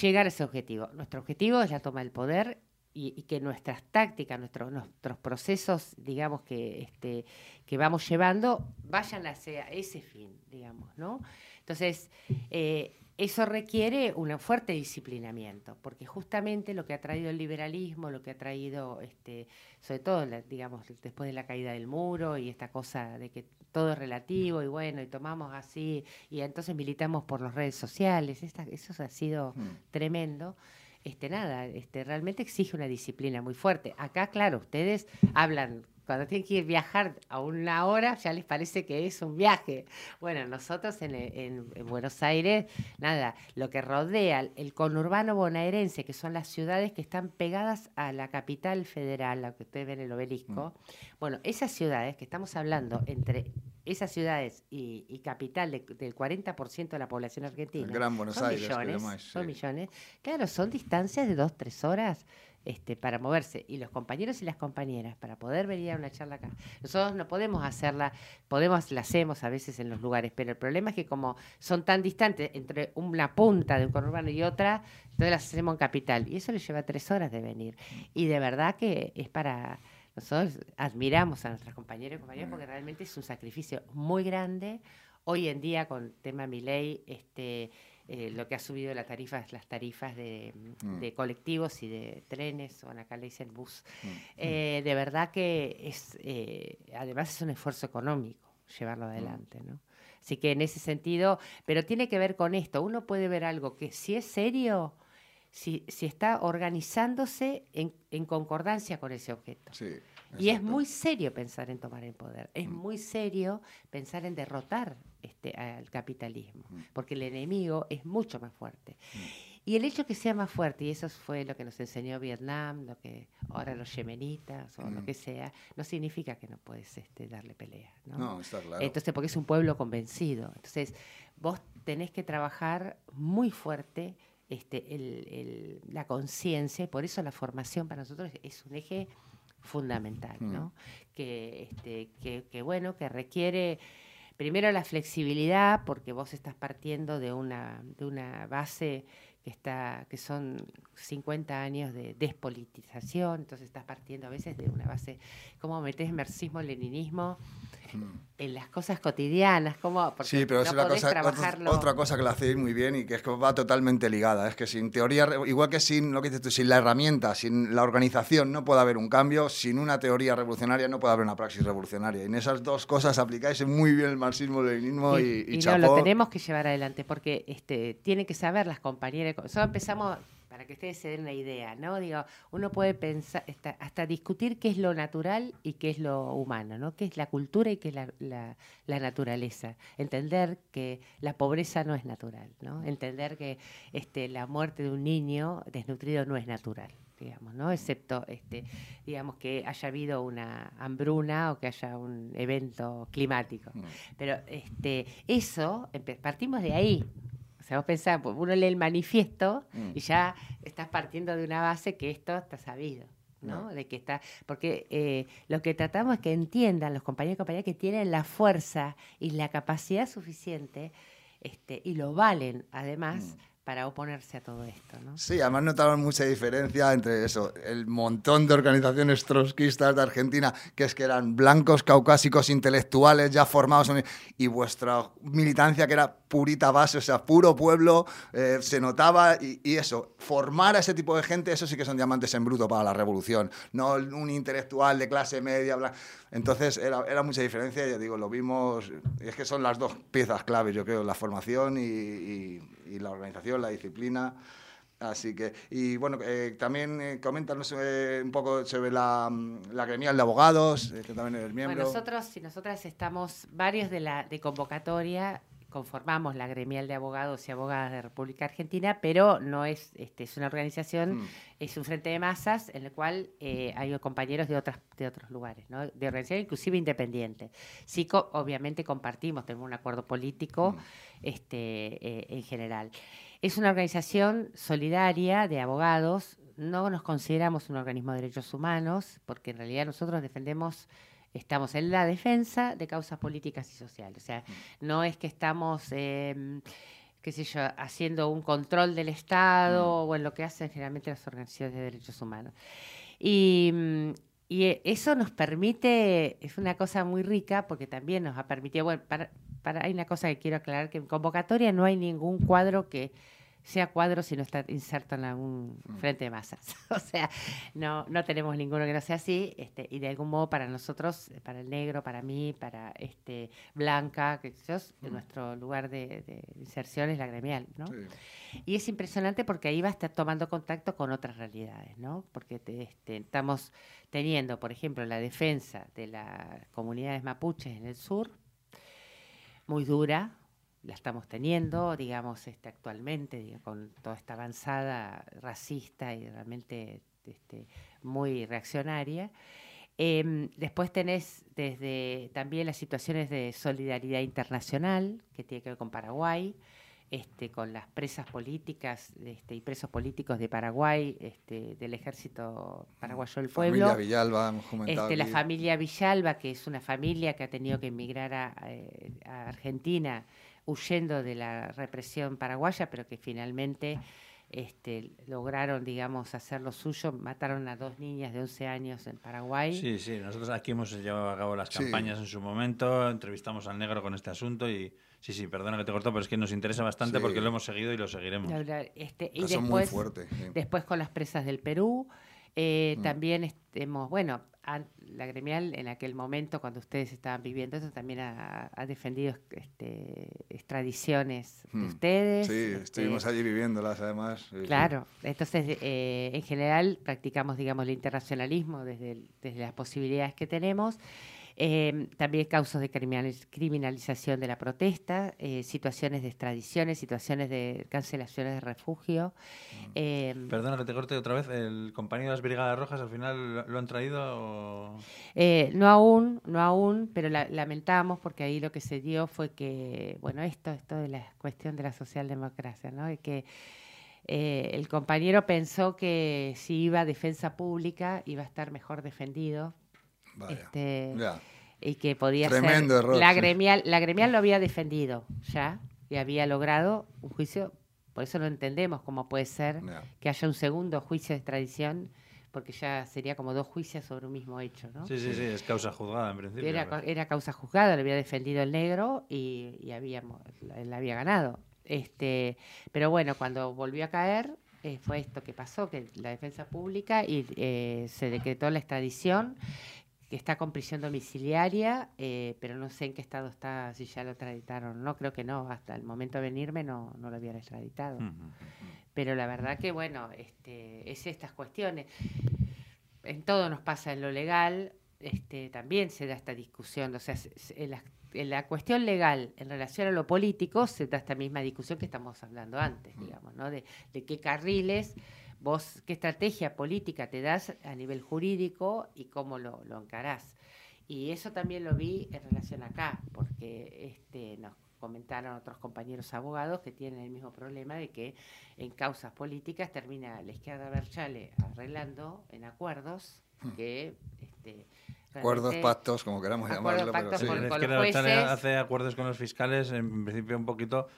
llegar a ese objetivo. Nuestro objetivo es la toma del poder y, y que nuestras tácticas, nuestros, nuestros procesos, digamos, que, este, que vamos llevando, vayan hacia ese fin, digamos, ¿no? Entonces, eh, eso requiere un fuerte disciplinamiento, porque justamente lo que ha traído el liberalismo, lo que ha traído, este, sobre todo, la- digamos, después de la caída del muro y esta cosa de que todo es relativo y bueno, y tomamos así, y entonces militamos por las redes sociales, esta- eso ha sido tremendo. Este, nada, este, realmente exige una disciplina muy fuerte. Acá, claro, ustedes hablan, cuando tienen que ir viajar a una hora, ya les parece que es un viaje. Bueno, nosotros en, en- en Buenos Aires, nada, lo que rodea el- conurbano bonaerense, que son las ciudades que están pegadas a la capital federal, la que ustedes ven el obelisco, bueno, esas ciudades que estamos hablando entre esas ciudades y, y capital de- del 40% de la población argentina, El Gran Buenos son Aires, millones, son millones, claro, son distancias de dos, tres horas este, para moverse. Y los compañeros y las compañeras, para poder venir a una charla acá. Nosotros no podemos hacerla, podemos, la hacemos a veces en los lugares, pero el problema es que como son tan distantes entre una punta de un conurbano y otra, entonces las hacemos en capital. Y eso le lleva tres horas de venir. Y de verdad que es para... Nosotros admiramos a nuestras compañeros y compañeras porque realmente es un sacrificio muy grande. Hoy en día, con tema Miley, este, eh, lo que ha subido la tarifa, las tarifas de, Mm. de colectivos y de trenes, o acá le dicen bus, Mm. eh, de verdad que es, eh, además es un esfuerzo económico llevarlo Mm. adelante, ¿no? Así que en ese sentido, pero tiene que ver con esto, uno puede ver algo que si es serio, si, si está organizándose en, en concordancia con ese objeto. Sí, Y es muy serio pensar en tomar el poder, es Mm. muy serio pensar en derrotar este, al capitalismo, Mm. porque el enemigo es mucho más fuerte. Y el hecho que sea más fuerte, y eso fue lo que nos enseñó Vietnam, lo que ahora los yemenitas o lo Mm. que sea, no significa que no puedes este, darle pelea. ¿no? No, está claro. Entonces, porque es un pueblo convencido. Entonces, vos tenés que trabajar muy fuerte este, el- el- la conciencia, y por eso la formación para nosotros es un eje fundamental, Mm. ¿no? Que, este, que, que, bueno, que requiere primero la flexibilidad, porque vos estás partiendo de una, de una base que está, que son 50 años de despolitización, entonces estás partiendo a veces de una base, ¿cómo metés marxismo, leninismo en las cosas cotidianas, como porque Sí, pero no es una cosa, otra, trabajarlo. otra cosa que la hacéis muy bien y que es que va totalmente ligada. Es que sin teoría, igual que sin lo que dices tú, sin la herramienta, sin la organización, no puede haber un cambio. Sin una teoría revolucionaria no puede haber una praxis revolucionaria. Y en esas dos cosas aplicáis muy bien el marxismo-leninismo y, y, y no, chapó. lo tenemos que llevar adelante porque este, tienen que saber las compañeras. Solo empezamos, que ustedes se den una idea, ¿no? Digo, uno puede pensar, hasta, hasta discutir qué es lo natural y qué es lo humano, ¿no? Qué es la cultura y qué es la, la- la naturaleza. Entender que la pobreza no es natural, ¿no? Entender que este, la muerte de un niño desnutrido no es natural digamos, ¿no? Excepto, este, digamos, que haya habido una hambruna o que haya un evento climático. Pero este, eso, partimos de ahí. Sea, vos pensás, pues, uno lee el manifiesto y ya estás partiendo de una base que esto está sabido. ¿no? De que está, porque eh, lo que tratamos es que entiendan los compañeros y compañeras que tienen la fuerza y la capacidad suficiente este, y lo valen además para oponerse a todo esto, ¿no? Sí, además notaron mucha diferencia entre eso, el montón de organizaciones trotskistas de Argentina, que es que eran blancos caucásicos intelectuales ya formados, y vuestra militancia que era purita base, o sea, puro pueblo, eh, se notaba, y, y eso, formar a ese tipo de gente, eso sí que son diamantes en bruto para la revolución, no un intelectual de clase media, bla- entonces era, era mucha diferencia, ya digo, lo vimos, es que son las dos piezas claves, yo creo, la formación y, y- y la organización, la disciplina. Así que, y bueno, eh, también eh, coméntanos eh, un poco sobre la, la gremial de abogados, que también eres miembro. Bueno, nosotros y nosotras estamos, varios de la de convocatoria, conformamos la gremial de abogados y abogadas de República Argentina, pero no es, este, es una organización, Mm. es un frente de masas en el cual eh, hay compañeros de otras de otros lugares, ¿no? de organización inclusive independiente. Sí, co- obviamente compartimos, tenemos un acuerdo político este, eh, en general. Es una organización solidaria de abogados. No nos consideramos un organismo de derechos humanos, porque en realidad nosotros defendemos, estamos en la defensa de causas políticas y sociales. O sea, no es que estamos, eh, qué sé yo, haciendo un control del Estado o en lo que hacen generalmente las organizaciones de derechos humanos. Y, mm, y eh, eso nos permite, es una cosa muy rica porque también nos ha permitido, bueno, para, para, hay una cosa que quiero aclarar, que en convocatoria no hay ningún cuadro que sea cuadro si no está inserto en algún frente de masas. o sea, no, no tenemos ninguno que no sea así, este, y de algún modo para nosotros, eh, para el negro, para mí, para este Blanca, que yo, nuestro lugar de, de inserción es la gremial, ¿no? Sí. Y es impresionante porque ahí va a estar tomando contacto con otras realidades, ¿no? Porque te- este, estamos teniendo, por ejemplo, la defensa de las comunidades mapuches en el sur, muy dura, la estamos teniendo, digamos, este, actualmente, con toda esta avanzada racista y realmente este, muy reaccionaria. Em, después tenés desde también las situaciones de solidaridad internacional, que tiene que ver con Paraguay, este, con las presas políticas este, y presos políticos de Paraguay, este, del ejército paraguayo del pueblo. Familia Villalba, hemos comentado Este, la familia Villalba, que es una familia que ha tenido que emigrar a, eh, a Argentina huyendo de la represión paraguaya, pero que finalmente este, lograron, digamos, hacer lo suyo. Mataron a dos niñas de 11 años en Paraguay. Sí, sí, nosotros aquí hemos llevado a cabo las Sí. campañas en su momento, entrevistamos al negro con este asunto y sí, sí, perdona que te corto, pero es que nos interesa bastante Sí. porque lo hemos seguido y lo seguiremos. Este, y Eso es muy después, fuerte. sí. después con las presas del Perú. Eh, Mm. También hemos, bueno, la gremial en aquel momento, cuando ustedes estaban viviendo eso, también ha, ha defendido este, extradiciones de Mm. ustedes. Sí, este, estuvimos allí viviéndolas además. Claro, entonces eh, en general practicamos, digamos, el internacionalismo desde, el- desde las posibilidades que tenemos. Eh, también causas de criminaliz- criminalización de la protesta, eh, situaciones de extradiciones, situaciones de cancelaciones de refugio. eh, Perdona que te corte otra vez, ¿el compañero de las Brigadas Rojas al final lo- lo han traído o...? Eh, no aún, no aún, pero la- lamentamos porque ahí lo que se dio fue que, bueno, esto, esto de la cuestión de la socialdemocracia, ¿no? De que eh, el compañero pensó que si iba a defensa pública iba a estar mejor defendido Vaya. este, Ya. y que podía Tremendo ser error, la sí. gremial, la gremial lo había defendido ya y había logrado un juicio, por eso no entendemos cómo puede ser Ya. que haya un segundo juicio de extradición porque ya sería como dos juicios sobre un mismo hecho, ¿no? Sí, sí, sí, es causa juzgada en principio. Era, causa juzgada, lo había defendido el negro y, y habíamos, él había ganado. Este, pero bueno, cuando volvió a caer, eh, fue esto que pasó, que la defensa pública y eh, se decretó la extradición, que está con prisión domiciliaria, eh, pero no sé en qué estado está, si ya lo extraditaron. No, creo que no, hasta el momento de venirme no, no lo habían extraditado. Pero la verdad que, bueno, este, es estas cuestiones. En todo nos pasa en lo legal, este, también se da esta discusión. O sea, se- se- en la, en la cuestión legal en relación a lo político se da esta misma discusión que estamos hablando antes, digamos, ¿no? De, de qué carriles, vos, qué estrategia política te das a nivel jurídico y cómo lo, lo encarás. Y eso también lo vi en relación acá, porque este, nos comentaron otros compañeros abogados que tienen el mismo problema de que en causas políticas termina la izquierda Berchale arreglando en acuerdos que este, Acuerdos, pactos, como queramos llamarlo. pero sí. con- la izquierda jueces. hace acuerdos con los fiscales, en principio un poquito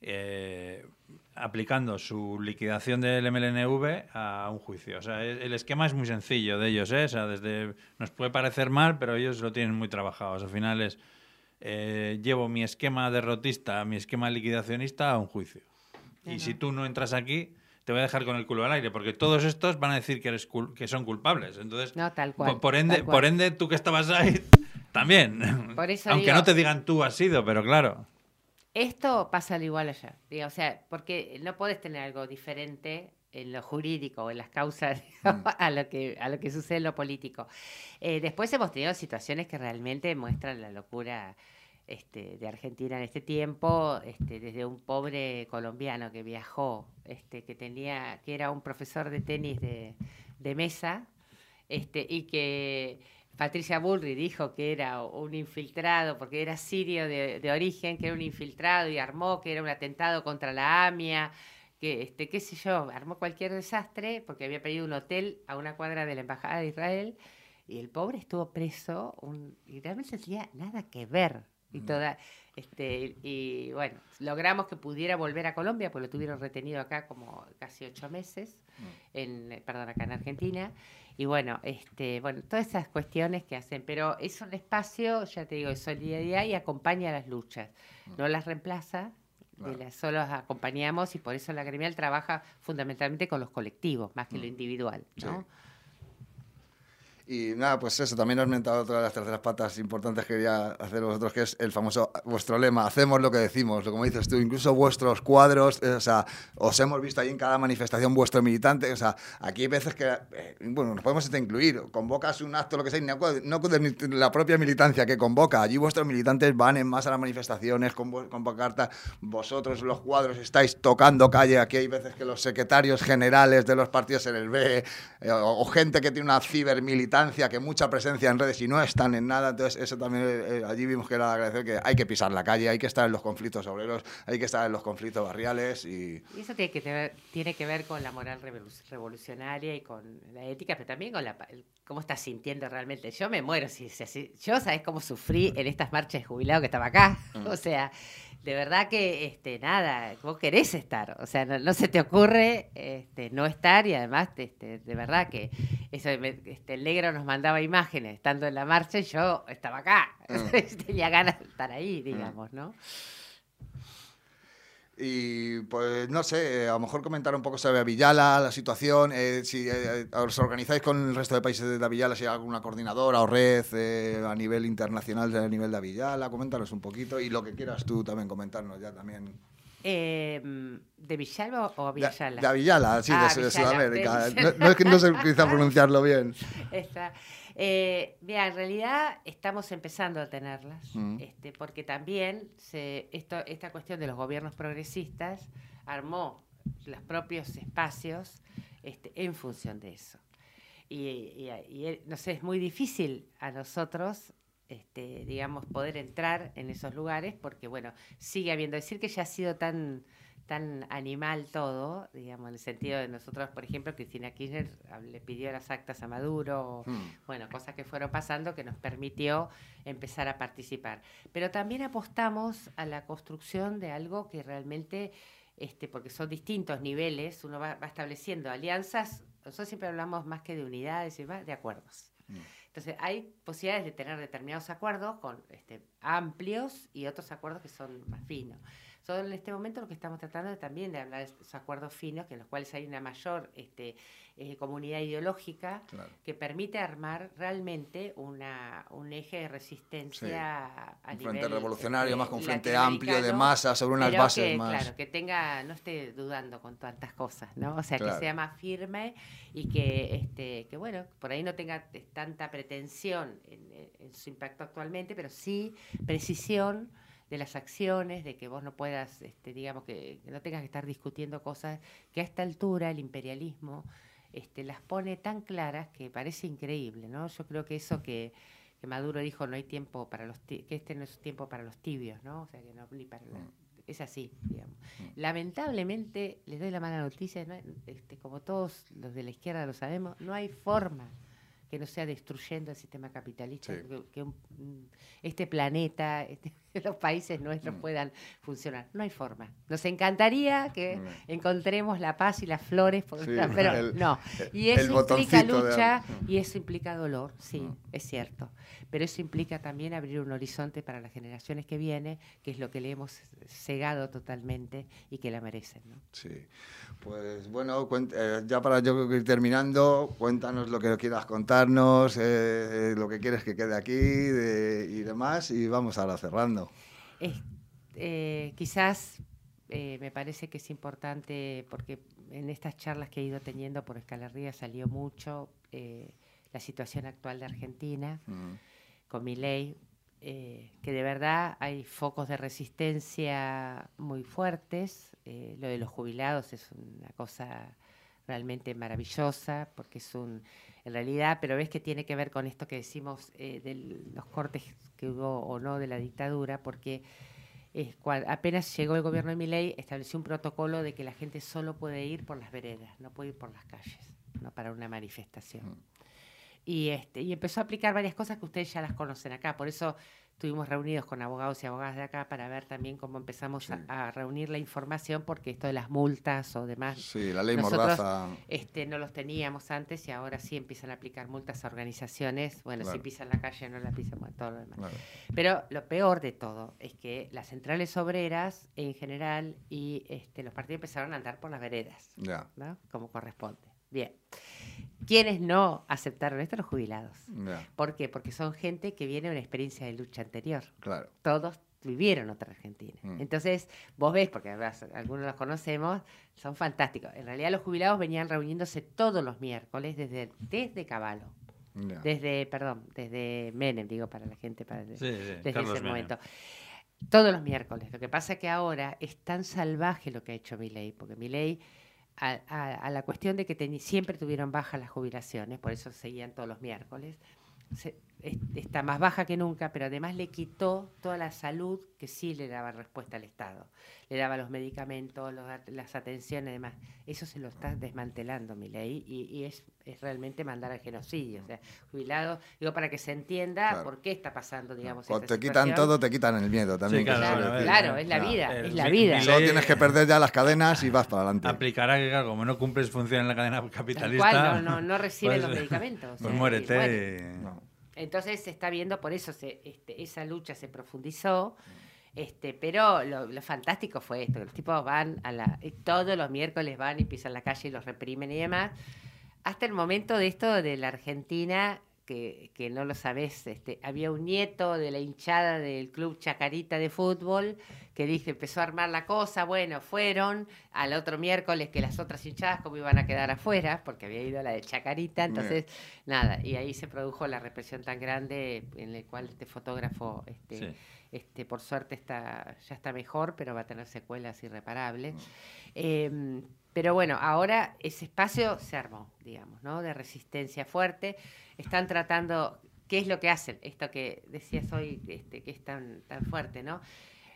eh, aplicando su liquidación del MLNV a un juicio. O sea, e- el esquema es muy sencillo de ellos, ¿eh? O sea, desde nos puede parecer mal, pero ellos lo tienen muy trabajado. Al final es eh, llevo mi esquema derrotista, mi esquema liquidacionista a un juicio. Y si tú no entras aquí, te voy a dejar con el culo al aire, porque todos estos van a decir que eres que son culpables. Entonces, No, tal cual, por, por ende, tal cual. por ende, tú que estabas ahí, también. Por eso Aunque digo- no te digan tú has sido, pero claro. Esto pasa al igual allá. digo, o sea, porque no puedes tener algo diferente en lo jurídico o en las causas digamos, a, lo que, a lo que sucede en lo político. Eh, después hemos tenido situaciones que realmente muestran la locura este, de Argentina en este tiempo, este, desde un pobre colombiano que viajó, este, que tenía, que era un profesor de tenis de, de mesa, este, y que Patricia Bullrich dijo que era un infiltrado, porque era sirio de, de origen, que era un infiltrado y armó que era un atentado contra la AMIA, que este, qué sé yo, armó cualquier desastre porque había pedido un hotel a una cuadra de la Embajada de Israel y el pobre estuvo preso un- y realmente no tenía nada que ver. Y, toda, este, y bueno, logramos que pudiera volver a Colombia, pues lo tuvieron retenido acá como casi ocho meses, en, eh, perdón, acá en Argentina. Y bueno, este, bueno, todas esas cuestiones que hacen, pero es un espacio, ya te digo, de solidaridad y acompaña las luchas. No las reemplaza, de las- solo las acompañamos y por eso la gremial trabaja fundamentalmente con los colectivos, más que lo individual, ¿no? Y nada, pues eso, también has mentado otra de las terceras patas importantes que quería hacer vosotros, que es el famoso, vuestro lema, hacemos lo que decimos, lo como dices tú, incluso vuestros cuadros, eh, o sea, os hemos visto ahí en cada manifestación vuestro militante, o sea, aquí hay veces que, eh, bueno, nos podemos incluir, convocas un acto, lo que sea, y no, no la propia militancia que convoca, allí vuestros militantes van en más a las manifestaciones, con, vu- con pancarta, vosotros los cuadros estáis tocando calle, aquí hay veces que los secretarios generales de los partidos en el B, eh, o, o gente que tiene una cibermilitancia, que mucha presencia en redes y no están en nada, entonces eso también eh, eh, allí vimos que era agradecer que hay que pisar la calle, hay que estar en los conflictos obreros, hay que estar en los conflictos barriales y... Y eso tiene que, tener- tiene que ver con la moral revolu- revolucionaria y con la ética, pero también con la, cómo estás sintiendo realmente. Yo me muero si, si- yo sabes cómo sufrí en estas marchas de jubilado que estaba acá. O sea, de verdad que este nada, vos querés estar, o sea, no, no se te ocurre este, no estar y además este, de verdad que eso este, el negro nos mandaba imágenes estando en la marcha y yo estaba acá. Tenía ganas de estar ahí, digamos, ¿no? Y pues no sé, eh, a lo mejor comentar un poco sobre Avillala, la situación, eh, si eh, os organizáis con el resto de países de Avillala, si hay alguna coordinadora o red eh, a nivel internacional, a nivel de Avillala, coméntanos un poquito y lo que quieras tú también comentarnos ya también. Eh, ¿De Villalba o De, Villalba? de Avillala, sí, Ah, de, de Villalba, Sudamérica. de No, no es que no sé quizá pronunciarlo bien. Está. Eh, mira, en realidad estamos empezando a tenerlas, Mm. este, porque también se, esto, esta cuestión de los gobiernos progresistas armó los propios espacios este, en función de eso. Y, y- y, eh, no sé, es muy difícil a nosotros, este, digamos, poder entrar en esos lugares, porque, bueno, sigue habiendo, decir que ya ha sido tan tan animal todo, digamos, en el sentido de nosotros, por ejemplo, Cristina Kirchner ah, le pidió las actas a Maduro, Hmm. bueno, cosas que fueron pasando que nos permitió empezar a participar. Pero también apostamos a la construcción de algo que realmente, este, porque son distintos niveles, uno va, va estableciendo alianzas nosotros siempre hablamos más que de unidades, y más de acuerdos. Entonces, hay posibilidades de tener determinados acuerdos con este, amplios y otros acuerdos que son más finos. Solo en este momento lo que estamos tratando es también de hablar de esos acuerdos finos, que en los cuales hay una mayor este, eh, comunidad ideológica Claro. que permite armar realmente una, un eje de resistencia a Un nivel frente revolucionario, este, más con un frente amplio de masa sobre unas bases que, más. Claro, que tenga, no esté dudando con tantas cosas, ¿no? O sea, Claro. que sea más firme y que, este, que bueno, por ahí no tenga tanta pretensión en, en- en su impacto actualmente, pero sí precisión de las acciones, de que vos no puedas, este, digamos, que, que no tengas que estar discutiendo cosas que a esta altura el imperialismo este, las pone tan claras que parece increíble, ¿no? Yo creo que eso que, que Maduro dijo, no hay tiempo para los que este no es tiempo para los tibios, ¿no? O sea, que no ni para la- Mm. es así, digamos. Lamentablemente, les doy la mala noticia, ¿no? este, como todos los de la izquierda lo sabemos, no hay forma que no sea destruyendo el sistema capitalista, Sí. que, que un- este planeta, este- los países nuestros Mm. puedan funcionar. No hay forma. Nos encantaría que Mm. encontremos la paz y las flores, por- Sí, pero el- no. Y eso implica de- lucha y eso implica dolor, sí, Mm. es cierto. Pero eso implica también abrir un horizonte para las generaciones que vienen, que es lo que le hemos cegado totalmente y que la merecen. ¿no? Sí. Pues bueno, eh, ya para yo ir terminando, cuéntanos lo que quieras contarnos, eh, eh, lo que quieres que quede aquí de- y demás, y vamos ahora cerrando. Es- eh, quizás eh, me parece que es importante, porque en estas charlas que he ido teniendo por Escalarría salió mucho eh, la situación actual de Argentina. Con mi ley, que de verdad hay focos de resistencia muy fuertes. eh, lo de los jubilados es una cosa realmente maravillosa, porque es un, en realidad, pero ves que tiene que ver con esto que decimos eh, de los cortes que hubo o no de la dictadura, porque es apenas llegó el gobierno de Milei, estableció un protocolo de que la gente solo puede ir por las veredas, no puede ir por las calles, no para una manifestación. Mm. Y, este, y empezó a aplicar varias cosas que ustedes ya las conocen acá. Por eso estuvimos reunidos con abogados y abogadas de acá para ver también cómo empezamos a- Sí. a, reunir la información, porque esto de las multas o demás Sí, la ley Nosotros- Mordaza. este, no los teníamos antes y ahora sí empiezan a aplicar multas a organizaciones. Bueno, si pisan la calle no la pisan, bueno, todo lo demás. Claro. Pero lo peor de todo es que las centrales obreras en general y este, los partidos empezaron a andar por las veredas, Ya, ¿no? Como corresponde. Bien. ¿Quiénes no aceptaron esto? Los jubilados. ya, ¿Por qué? Porque son gente que viene de una experiencia de lucha anterior claro. todos vivieron otra Argentina. Mm. Entonces, vos ves, porque además algunos los conocemos, son fantásticos. En realidad los jubilados venían reuniéndose todos los miércoles desde, desde Caballo, ya. desde, perdón, desde Menem, digo para la gente, para, Sí, sí, desde Carlos ese Menem. momento. Todos los miércoles. Lo que pasa es que ahora es tan salvaje lo que ha hecho Milei, porque Milei, a, a- a la cuestión de que siempre tuvieron bajas las jubilaciones, por eso seguían todos los miércoles, se- está más baja que nunca, pero además le quitó toda la salud que sí le daba respuesta al Estado. Le daba los medicamentos, los las atenciones, demás. Eso se lo está desmantelando Milei y, y es, es realmente mandar al genocidio. O sea, jubilados, digo, para que se entienda Claro. por qué está pasando, digamos, Cuando esta te quitan situación. todo, te quitan el miedo también. Sí, claro, es la vida, El es la mi- vida. mi ley- tienes que perder ya las cadenas y vas para adelante. Aplicará que, claro, como no cumples función en la cadena Tal capitalista. cual, no, no, no reciben pues, los medicamentos. o Pues sea, y muérete. No. Entonces se está viendo, por eso se, este, esa lucha se profundizó. Este, pero lo, lo fantástico fue esto, que los tipos van a la, y todos los miércoles van y pisan la calle y los reprimen y demás. Hasta el momento de esto de la Argentina, que, que no lo sabés, este, había un nieto de la hinchada del club Chacarita de fútbol que dije, empezó a armar la cosa, bueno, fueron al otro miércoles que las otras hinchadas como iban a quedar afuera, porque había ido a la de Chacarita, entonces, nada, y ahí se produjo la represión tan grande en el cual este fotógrafo, este, Sí. este, por suerte está, ya está mejor, pero va a tener secuelas irreparables. Eh, pero bueno, ahora ese espacio se armó, digamos, ¿no? De resistencia fuerte. Están tratando, ¿qué es lo que hacen? Esto que decías hoy, este, que es tan, tan fuerte, ¿no?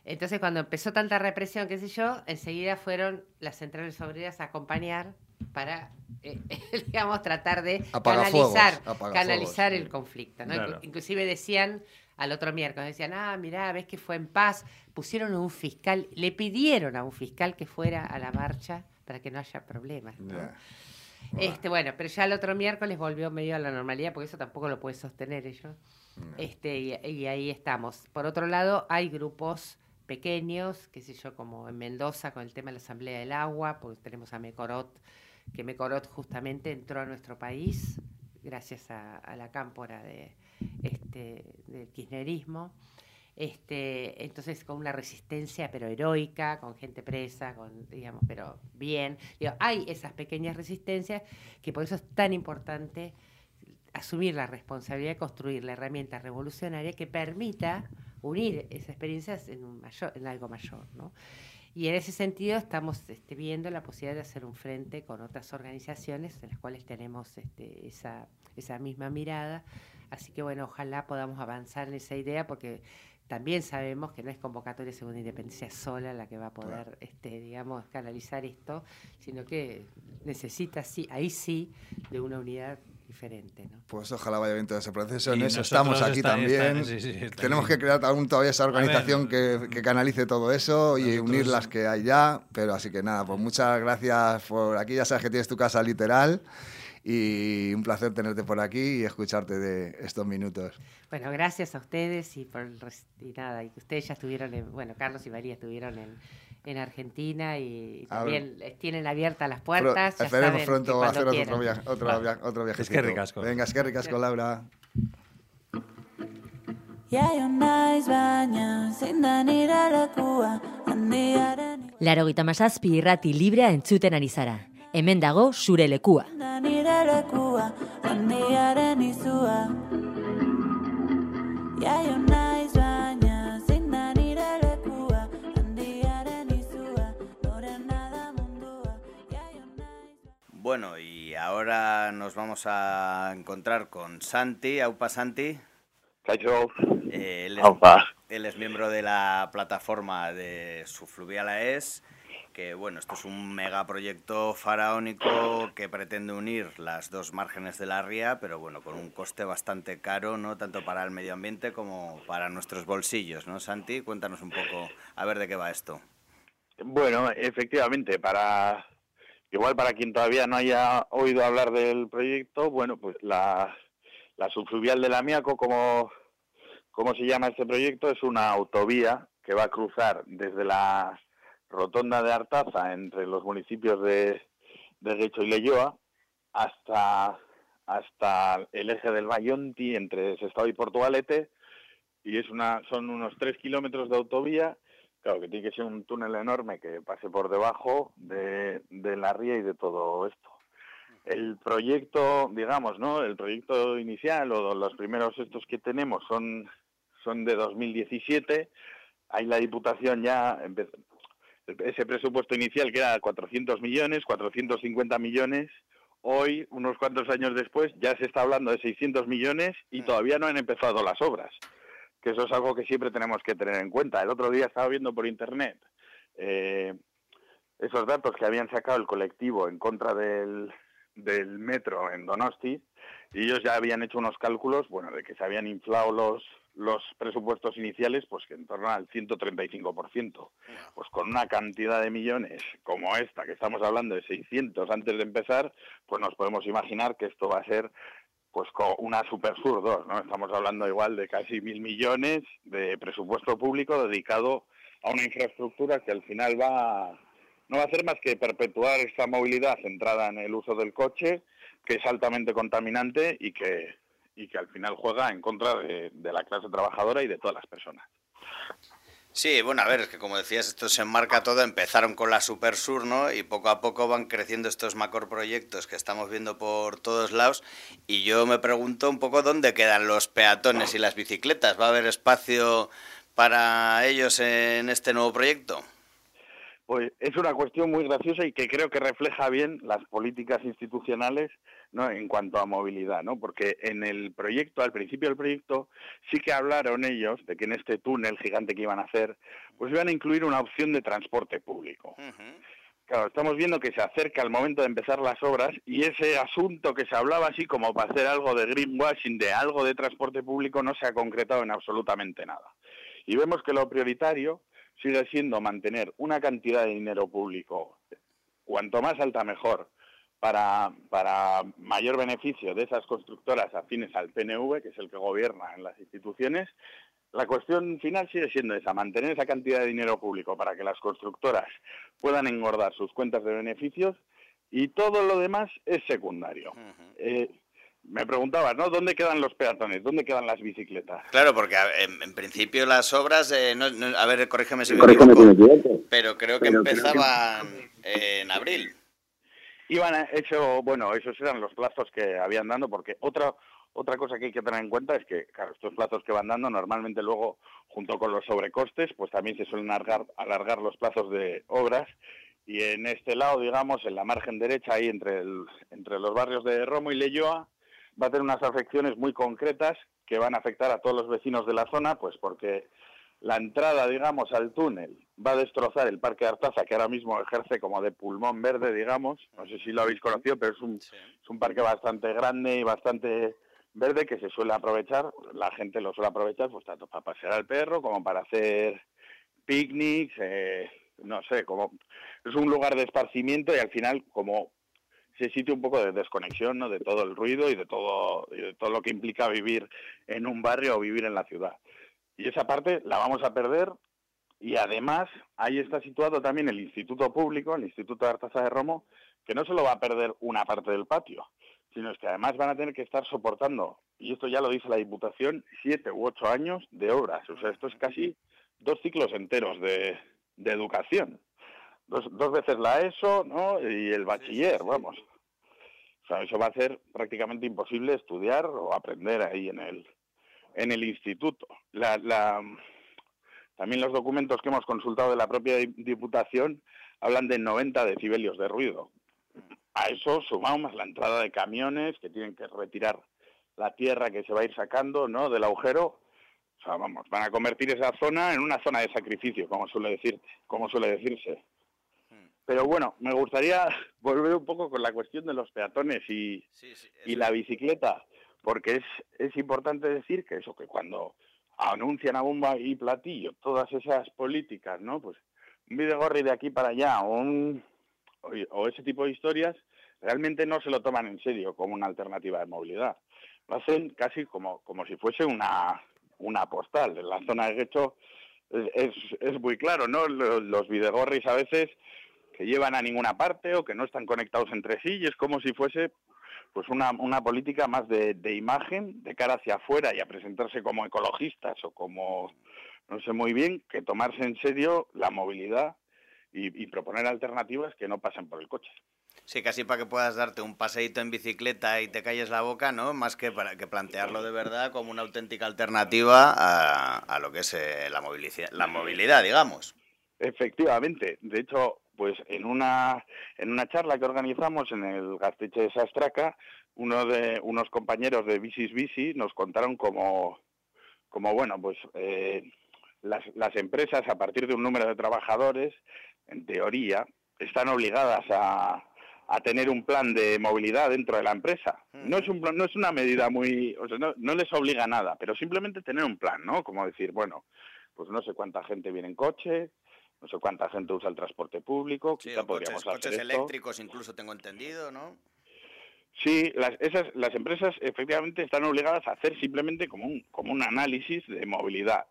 Entonces, cuando empezó tanta represión, qué sé yo, enseguida fueron las centrales obreras a acompañar para, eh, digamos, tratar de Apagafuegos, canalizar, apagafuegos, canalizar el conflicto. ¿no? Claro. Inclu- Inclusive decían al otro miércoles, decían, ah, mirá, ves que fue en paz, pusieron a un fiscal, le pidieron a un fiscal que fuera a la marcha para que no haya problemas. ¿no? Ya. Este, bueno, pero ya el otro miércoles volvió medio a la normalidad, porque eso tampoco lo puede sostener ellos. Este, y, y ahí estamos. Por otro lado, hay grupos pequeños, qué sé yo, como en Mendoza con el tema de la Asamblea del Agua, porque tenemos a Mecorot, que Mecorot justamente entró a nuestro país gracias a, a la cámpora de, este, del kirchnerismo. Este, entonces con una resistencia pero heroica, con gente presa, con, digamos, pero bien. Digo, hay esas pequeñas resistencias que por eso es tan importante asumir la responsabilidad de construir la herramienta revolucionaria que permita unir esas experiencias en, un mayor, en algo mayor. ¿no? Y en ese sentido estamos este, viendo la posibilidad de hacer un frente con otras organizaciones en las cuales tenemos este, esa, esa misma mirada. Así que bueno, ojalá podamos avanzar en esa idea porque también sabemos que no es convocatoria segunda independencia sola la que va a poder, este, digamos, canalizar esto, sino que necesita, sí, ahí sí, de una unidad diferente. ¿no? Pues ojalá vaya bien todo ese proceso. En eso estamos aquí está- también. está- sí, sí, está Tenemos que crear aún todavía esa organización ver, que, que canalice todo eso y nosotros- unir las que hay ya. Pero así que nada, pues muchas gracias por aquí. Ya sabes que tienes tu casa literal. Y un placer tenerte por aquí y escucharte de estos minutos. Bueno, gracias a ustedes y por y nada, y que ustedes ya estuvieron en, bueno, Carlos y María estuvieron en, en Argentina y también les tienen abiertas las puertas. ya esperemos pronto hacer otro, viaje, otro, via- otro viaje. Es que ricasco. Venga, es que ricasco, Laura. Laro gita mazazpi irrati librea entzuten ari zara. Hemen dago zure lekua. da nire lekua handiaren izua Jaio naiz baina zein da nire lekua handiaren izua norena da mundua Jaio naiz Bueno, y ahora nos vamos a encontrar con Santi, Aupa Santi. Caixo, Eh, él, es, Aupa. él es miembro de la plataforma de Subfluvial AES, que bueno, esto es un megaproyecto faraónico que pretende unir las dos márgenes de la ría, pero bueno, con un coste bastante caro, ¿no? Tanto para el medio ambiente como para nuestros bolsillos, ¿no, Santi? Cuéntanos un poco, a ver de qué va esto. Bueno, efectivamente, para igual para quien todavía no haya oído hablar del proyecto, bueno, pues la, la subfluvial del Amiaco, como, como se llama este proyecto, es una autovía que va a cruzar desde la rotonda de Artaza entre los municipios de, de y Leyoa hasta, hasta el eje del Bayonti entre Sestao y Portugalete y es una, son unos tres kilómetros de autovía Claro, que tiene que ser un túnel enorme que pase por debajo de, de la ría y de todo esto. El proyecto, digamos, ¿no? El proyecto inicial o los primeros estos que tenemos son, son de 2017. Ahí la Diputación ya ese presupuesto inicial que era 400 millones, 450 millones. Hoy, unos cuantos años después, ya se está hablando de 600 millones y todavía no han empezado las obras que eso es algo que siempre tenemos que tener en cuenta. El otro día estaba viendo por internet eh, esos datos que habían sacado el colectivo en contra del, del metro en Donosti y ellos ya habían hecho unos cálculos, bueno, de que se habían inflado los los presupuestos iniciales, pues que en torno al 135%. Pues con una cantidad de millones como esta, que estamos hablando de 600 antes de empezar, pues nos podemos imaginar que esto va a ser pues con una Supersur 2, ¿no? Estamos hablando igual de casi mil millones de presupuesto público dedicado a una infraestructura que al final va no va a hacer más que perpetuar esta movilidad centrada en el uso del coche, que es altamente contaminante y que y que al final juega en contra de, de la clase trabajadora y de todas las personas. Sí, bueno, a ver, es que como decías, esto se enmarca todo, empezaron con la Super Sur, ¿no? Y poco a poco van creciendo estos macroproyectos que estamos viendo por todos lados. Y yo me pregunto un poco dónde quedan los peatones y las bicicletas. ¿Va a haber espacio para ellos en este nuevo proyecto? Pues es una cuestión muy graciosa y que creo que refleja bien las políticas institucionales ¿no? en cuanto a movilidad, ¿no? Porque en el proyecto, al principio del proyecto, sí que hablaron ellos de que en este túnel gigante que iban a hacer, pues iban a incluir una opción de transporte público. Claro, estamos viendo que se acerca el momento de empezar las obras y ese asunto que se hablaba así como para hacer algo de greenwashing, de algo de transporte público, no se ha concretado en absolutamente nada. Y vemos que lo prioritario sigue siendo mantener una cantidad de dinero público, cuanto más alta mejor, para, para mayor beneficio de esas constructoras afines al PNV, que es el que gobierna en las instituciones, la cuestión final sigue siendo esa, mantener esa cantidad de dinero público para que las constructoras puedan engordar sus cuentas de beneficios y todo lo demás es secundario. Eh, me preguntabas, ¿no? ¿Dónde quedan los peatones? ¿Dónde quedan las bicicletas? Claro, porque en, en principio las obras, eh, no- no- a ver, corrígeme si me equivoco, equivoco. pero creo que Pero creo que- empezaban en abril. Iban hecho, bueno, esos eran los plazos que habían dando, porque otra otra cosa que hay que tener en cuenta es que, claro, estos plazos que van dando normalmente luego, junto con los sobrecostes, pues también se suelen alargar, los plazos de obras. Y en este lado, digamos, en la margen derecha, ahí entre, entre los barrios de Romo y Leyoa, va a tener unas afecciones muy concretas que van a afectar a todos los vecinos de la zona, pues porque la entrada, digamos, al túnel va a destrozar el Parque de Artaza, que ahora mismo ejerce como de pulmón verde, digamos. No sé si lo habéis conocido, pero es un, es un parque bastante grande y bastante verde que se suele aprovechar, la gente lo suele aprovechar pues tanto para pasear al perro como para hacer picnics, eh, no sé, como es un lugar de esparcimiento y al final como ese sitio un poco de desconexión, ¿no? De todo el ruido y de todo y de todo lo que implica vivir en un barrio o vivir en la ciudad. Y esa parte la vamos a perder y además ahí está situado también el Instituto Público, el Instituto de Artaza de Romo, que no solo va a perder una parte del patio, sino es que además van a tener que estar soportando, y esto ya lo dice la Diputación, siete u ocho años de obras. O sea, esto es casi dos ciclos enteros de, de educación. Dos, dos veces la ESO ¿no? y el bachiller, vamos. O sea, eso va a ser prácticamente imposible estudiar o aprender ahí en el, en el instituto. La, la, también los documentos que hemos consultado de la propia di- Diputación hablan de 90 decibelios de ruido. A eso sumamos más la entrada de camiones que tienen que retirar la tierra que se va a ir sacando ¿no? del agujero. O sea, vamos, van a convertir esa zona en una zona de sacrificio, como suele, decir, como suele decirse. Pero bueno, me gustaría volver un poco con la cuestión de los peatones y, y la bicicleta, porque es, es importante decir que eso, que cuando anuncian a bomba y platillo todas esas políticas, ¿no? Pues un videogorri de aquí para allá o, un, o, ese tipo de historias, realmente no se lo toman en serio como una alternativa de movilidad. Lo hacen casi como, como si fuese una, una postal. En la zona de Guecho es, es, muy claro, ¿no? Lo- Los videogorris a veces que llevan a ninguna parte o que no están conectados entre sí y es como si fuese pues una, una política más de, de imagen de cara hacia afuera y a presentarse como ecologistas o como no sé muy bien que tomarse en serio la movilidad y, y proponer alternativas que no pasen por el coche. Sí, casi para que puedas darte un paseíto en bicicleta y te calles la boca, ¿no? Más que para que plantearlo de verdad como una auténtica alternativa a, a lo que es eh, la, movilidad, la movilidad, digamos. Efectivamente, de hecho, pues en una en una charla que organizamos en el Gasteche de Sastraca, uno de unos compañeros de Bicis Bici nos contaron como como bueno, pues eh, las, las empresas a partir de un número de trabajadores, en teoría, están obligadas a, a tener un plan de movilidad dentro de la empresa. No es un no es una medida muy, o sea, no, no les obliga a nada, pero simplemente tener un plan, ¿no? Como decir, bueno, pues no sé cuánta gente viene en coche, no sé cuánta gente usa el transporte público, Sí, quizá o coches, podríamos coches hacer esto. eléctricos incluso tengo entendido, ¿no? Sí, las, esas, las empresas efectivamente están obligadas a hacer simplemente como un, como un análisis de movilidad.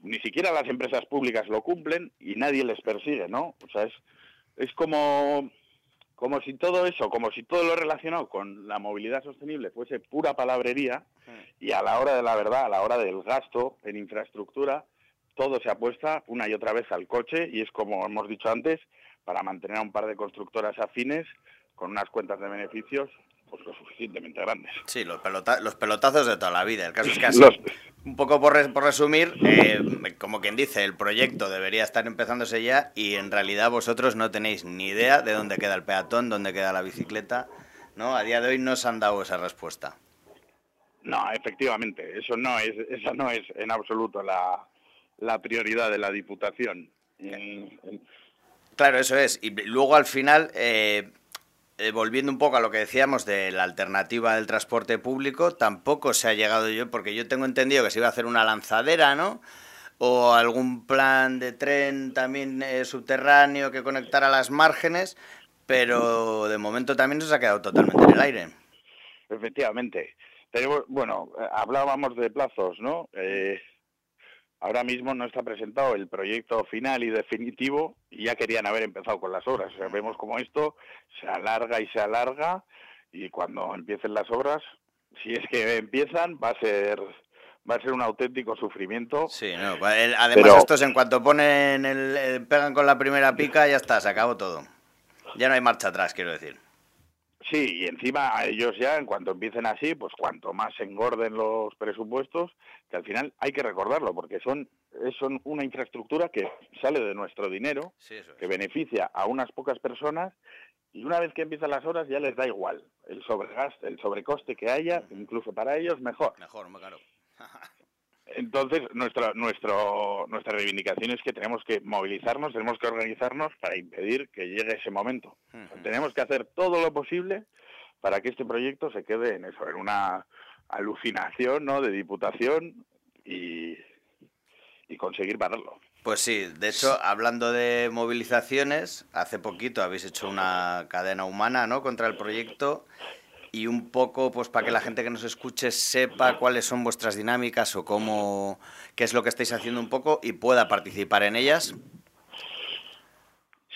Ni siquiera las empresas públicas lo cumplen y nadie les persigue, ¿no? O sea, es, es como, como si todo eso, como si todo lo relacionado con la movilidad sostenible fuese pura palabrería y a la hora de la verdad, a la hora del gasto en infraestructura, todo se apuesta una y otra vez al coche y es como hemos dicho antes, para mantener a un par de constructoras afines con unas cuentas de beneficios pues lo suficientemente grandes. Sí, los, pelota- los pelotazos de toda la vida. El caso es que así, Los- un poco por resumir, eh, como quien dice, el proyecto debería estar empezándose ya y en realidad vosotros no tenéis ni idea de dónde queda el peatón, dónde queda la bicicleta, ¿no? A día de hoy no os han dado esa respuesta. No, efectivamente, eso no es, esa no es en absoluto la, la prioridad de la Diputación. Claro, eso es. Y luego al final, eh, eh, volviendo un poco a lo que decíamos de la alternativa del transporte público, tampoco se ha llegado yo, porque yo tengo entendido que se iba a hacer una lanzadera, ¿no? O algún plan de tren también eh, subterráneo que conectara las márgenes, pero de momento también se ha quedado totalmente en el aire. Efectivamente. Tenemos, bueno, eh, hablábamos de plazos, ¿no? Ahora mismo no está presentado el proyecto final y definitivo y ya querían haber empezado con las obras. O sea, vemos como esto se alarga y se alarga y cuando empiecen las obras, si es que empiezan, va a ser va a ser un auténtico sufrimiento. Sí, no, el- además Pero- estos en cuanto ponen el, el- pegan con la primera pica, ya está, se acabó todo. Ya no hay marcha atrás, quiero decir. Sí, y encima a ellos ya, en cuanto empiecen así, pues cuanto más se engorden los presupuestos, que al final hay que recordarlo, porque son, es- son una infraestructura que sale de nuestro dinero, que beneficia a unas pocas personas, y una vez que empiezan las horas ya les da igual el sobregaste, el sobrecoste que haya, incluso para ellos mejor. Mejor, claro. Entonces, nuestra, nuestro, nuestra reivindicación es que tenemos que movilizarnos, tenemos que organizarnos para impedir que llegue ese momento. Tenemos que hacer todo lo posible para que este proyecto se quede en eso, en una alucinación ¿no? de diputación y, y conseguir pararlo. Pues sí, de hecho, hablando de movilizaciones, hace poquito habéis hecho una cadena humana, ¿no? Contra el proyecto y un poco, pues para que la gente que nos escuche sepa cuáles son vuestras dinámicas o cómo, qué es lo que estáis haciendo un poco y pueda participar en ellas.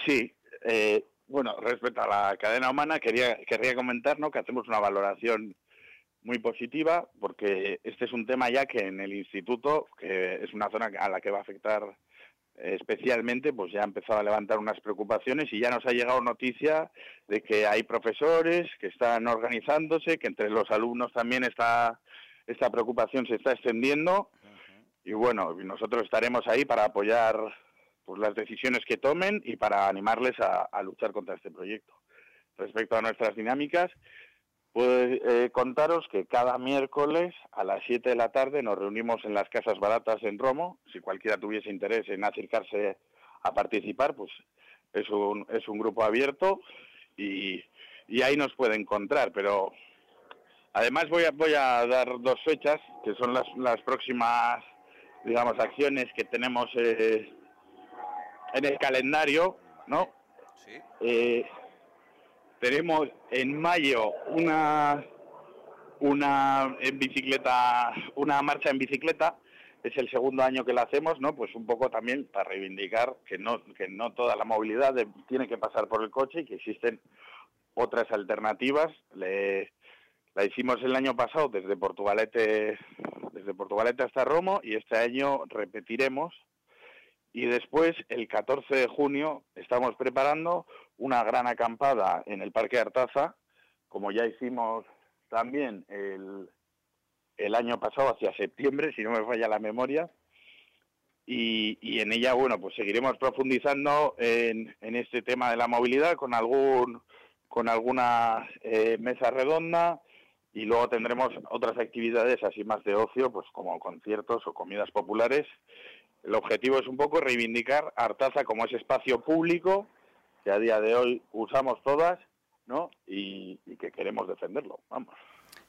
Sí, eh, bueno, respecto a la cadena humana, quería, querría comentar ¿no? que hacemos una valoración muy positiva, porque este es un tema ya que en el instituto, que es una zona a la que va a afectar especialmente, pues ya ha empezado a levantar unas preocupaciones y ya nos ha llegado noticia de que hay profesores que están organizándose, que entre los alumnos también está esta preocupación se está extendiendo y bueno, nosotros estaremos ahí para apoyar pues, las decisiones que tomen y para animarles a, a luchar contra este proyecto. Respecto a nuestras dinámicas, pues eh, contaros que cada miércoles a las 7 de la tarde nos reunimos en las casas baratas en Romo. Si cualquiera tuviese interés en acercarse a participar, pues es un, es un grupo abierto y, y ahí nos puede encontrar. Pero además voy a, voy a dar dos fechas, que son las, las próximas, digamos, acciones que tenemos eh, en el calendario, ¿no? Eh, tenemos en mayo una una en bicicleta, una marcha en bicicleta. Es el segundo año que la hacemos, ¿no? Pues un poco también para reivindicar que no que no toda la movilidad tiene que pasar por el coche y que existen otras alternativas. Le- la hicimos el año pasado desde Portugalete desde Portugalete hasta Romo y este año repetiremos y después, el 14 de junio, estamos preparando una gran acampada en el Parque Artaza, como ya hicimos también el, año pasado, hacia septiembre, si no me falla la memoria. Y, en ella, bueno, pues seguiremos profundizando en, en este tema de la movilidad con algún con alguna eh, mesa redonda y luego tendremos otras actividades así más de ocio, pues como conciertos o comidas populares el objetivo es un poco reivindicar Artaza como ese espacio público que a día de hoy usamos todas, ¿no? Y, y que queremos defenderlo, vamos.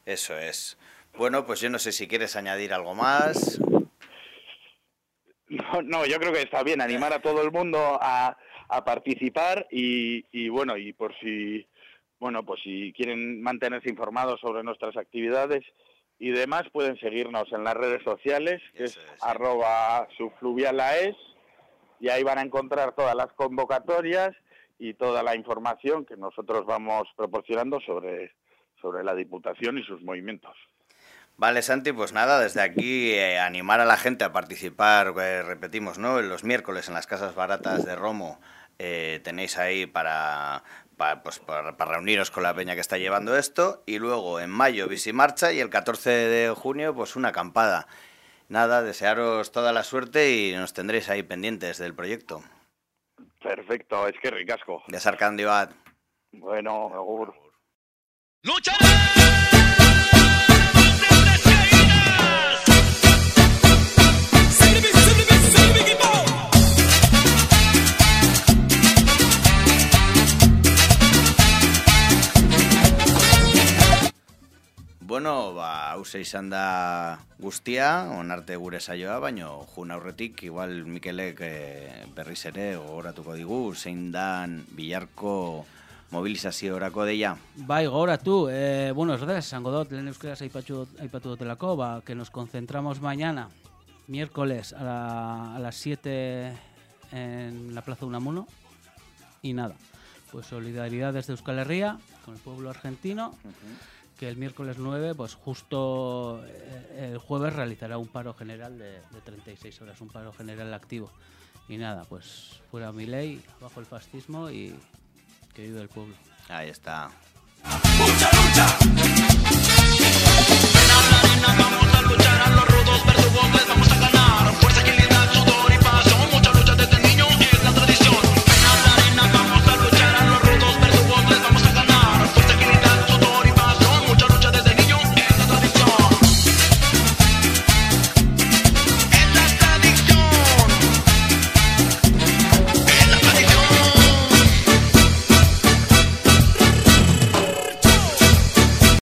Eso es. Bueno, pues yo no sé si quieres añadir algo más. No, no, yo creo que está bien animar a todo el mundo a, a participar y, y bueno, y por si, bueno, pues si quieren mantenerse informados sobre nuestras actividades y demás, pueden seguirnos en las redes sociales, que es arroba subfluvialaes, y ahí van a encontrar todas las convocatorias y toda la información que nosotros vamos proporcionando sobre, sobre la Diputación y sus movimientos. Vale, Santi, pues nada, desde aquí eh, animar a la gente a participar, eh, repetimos, ¿no? En los miércoles en las casas baratas de Romo eh, tenéis ahí para, pa- pues, para, para reuniros con la peña que está llevando esto y luego en mayo Marcha y el 14 de junio pues una acampada. Nada, desearos toda la suerte y nos tendréis ahí pendientes del proyecto. Perfecto, es que ricasco. De Sarcandi bat. Bueno, agur. Bueno, ba, hause izan da guztia, onarte gure saioa, baino jun aurretik, igual Mikelek eh, berriz ere gogoratuko digu, zein dan bilarko mobilizazio orako deia. Bai, gogoratu, eh, bueno, ez da, esango dut, lehen euskaraz aipatu, aipatu dutelako, ba, que nos concentramos mañana, miércoles, a, la- a las 7 en la Plaza Unamuno, y nada, pues solidaridad desde Euskal Herria con el pueblo argentino, que el miércoles 9, pues justo eh, el jueves realizará un paro general de, de 36 horas, un paro general activo. Y nada, pues fuera mi ley, bajo el fascismo y que vive el pueblo. Ahí está. ¡Mucha lucha!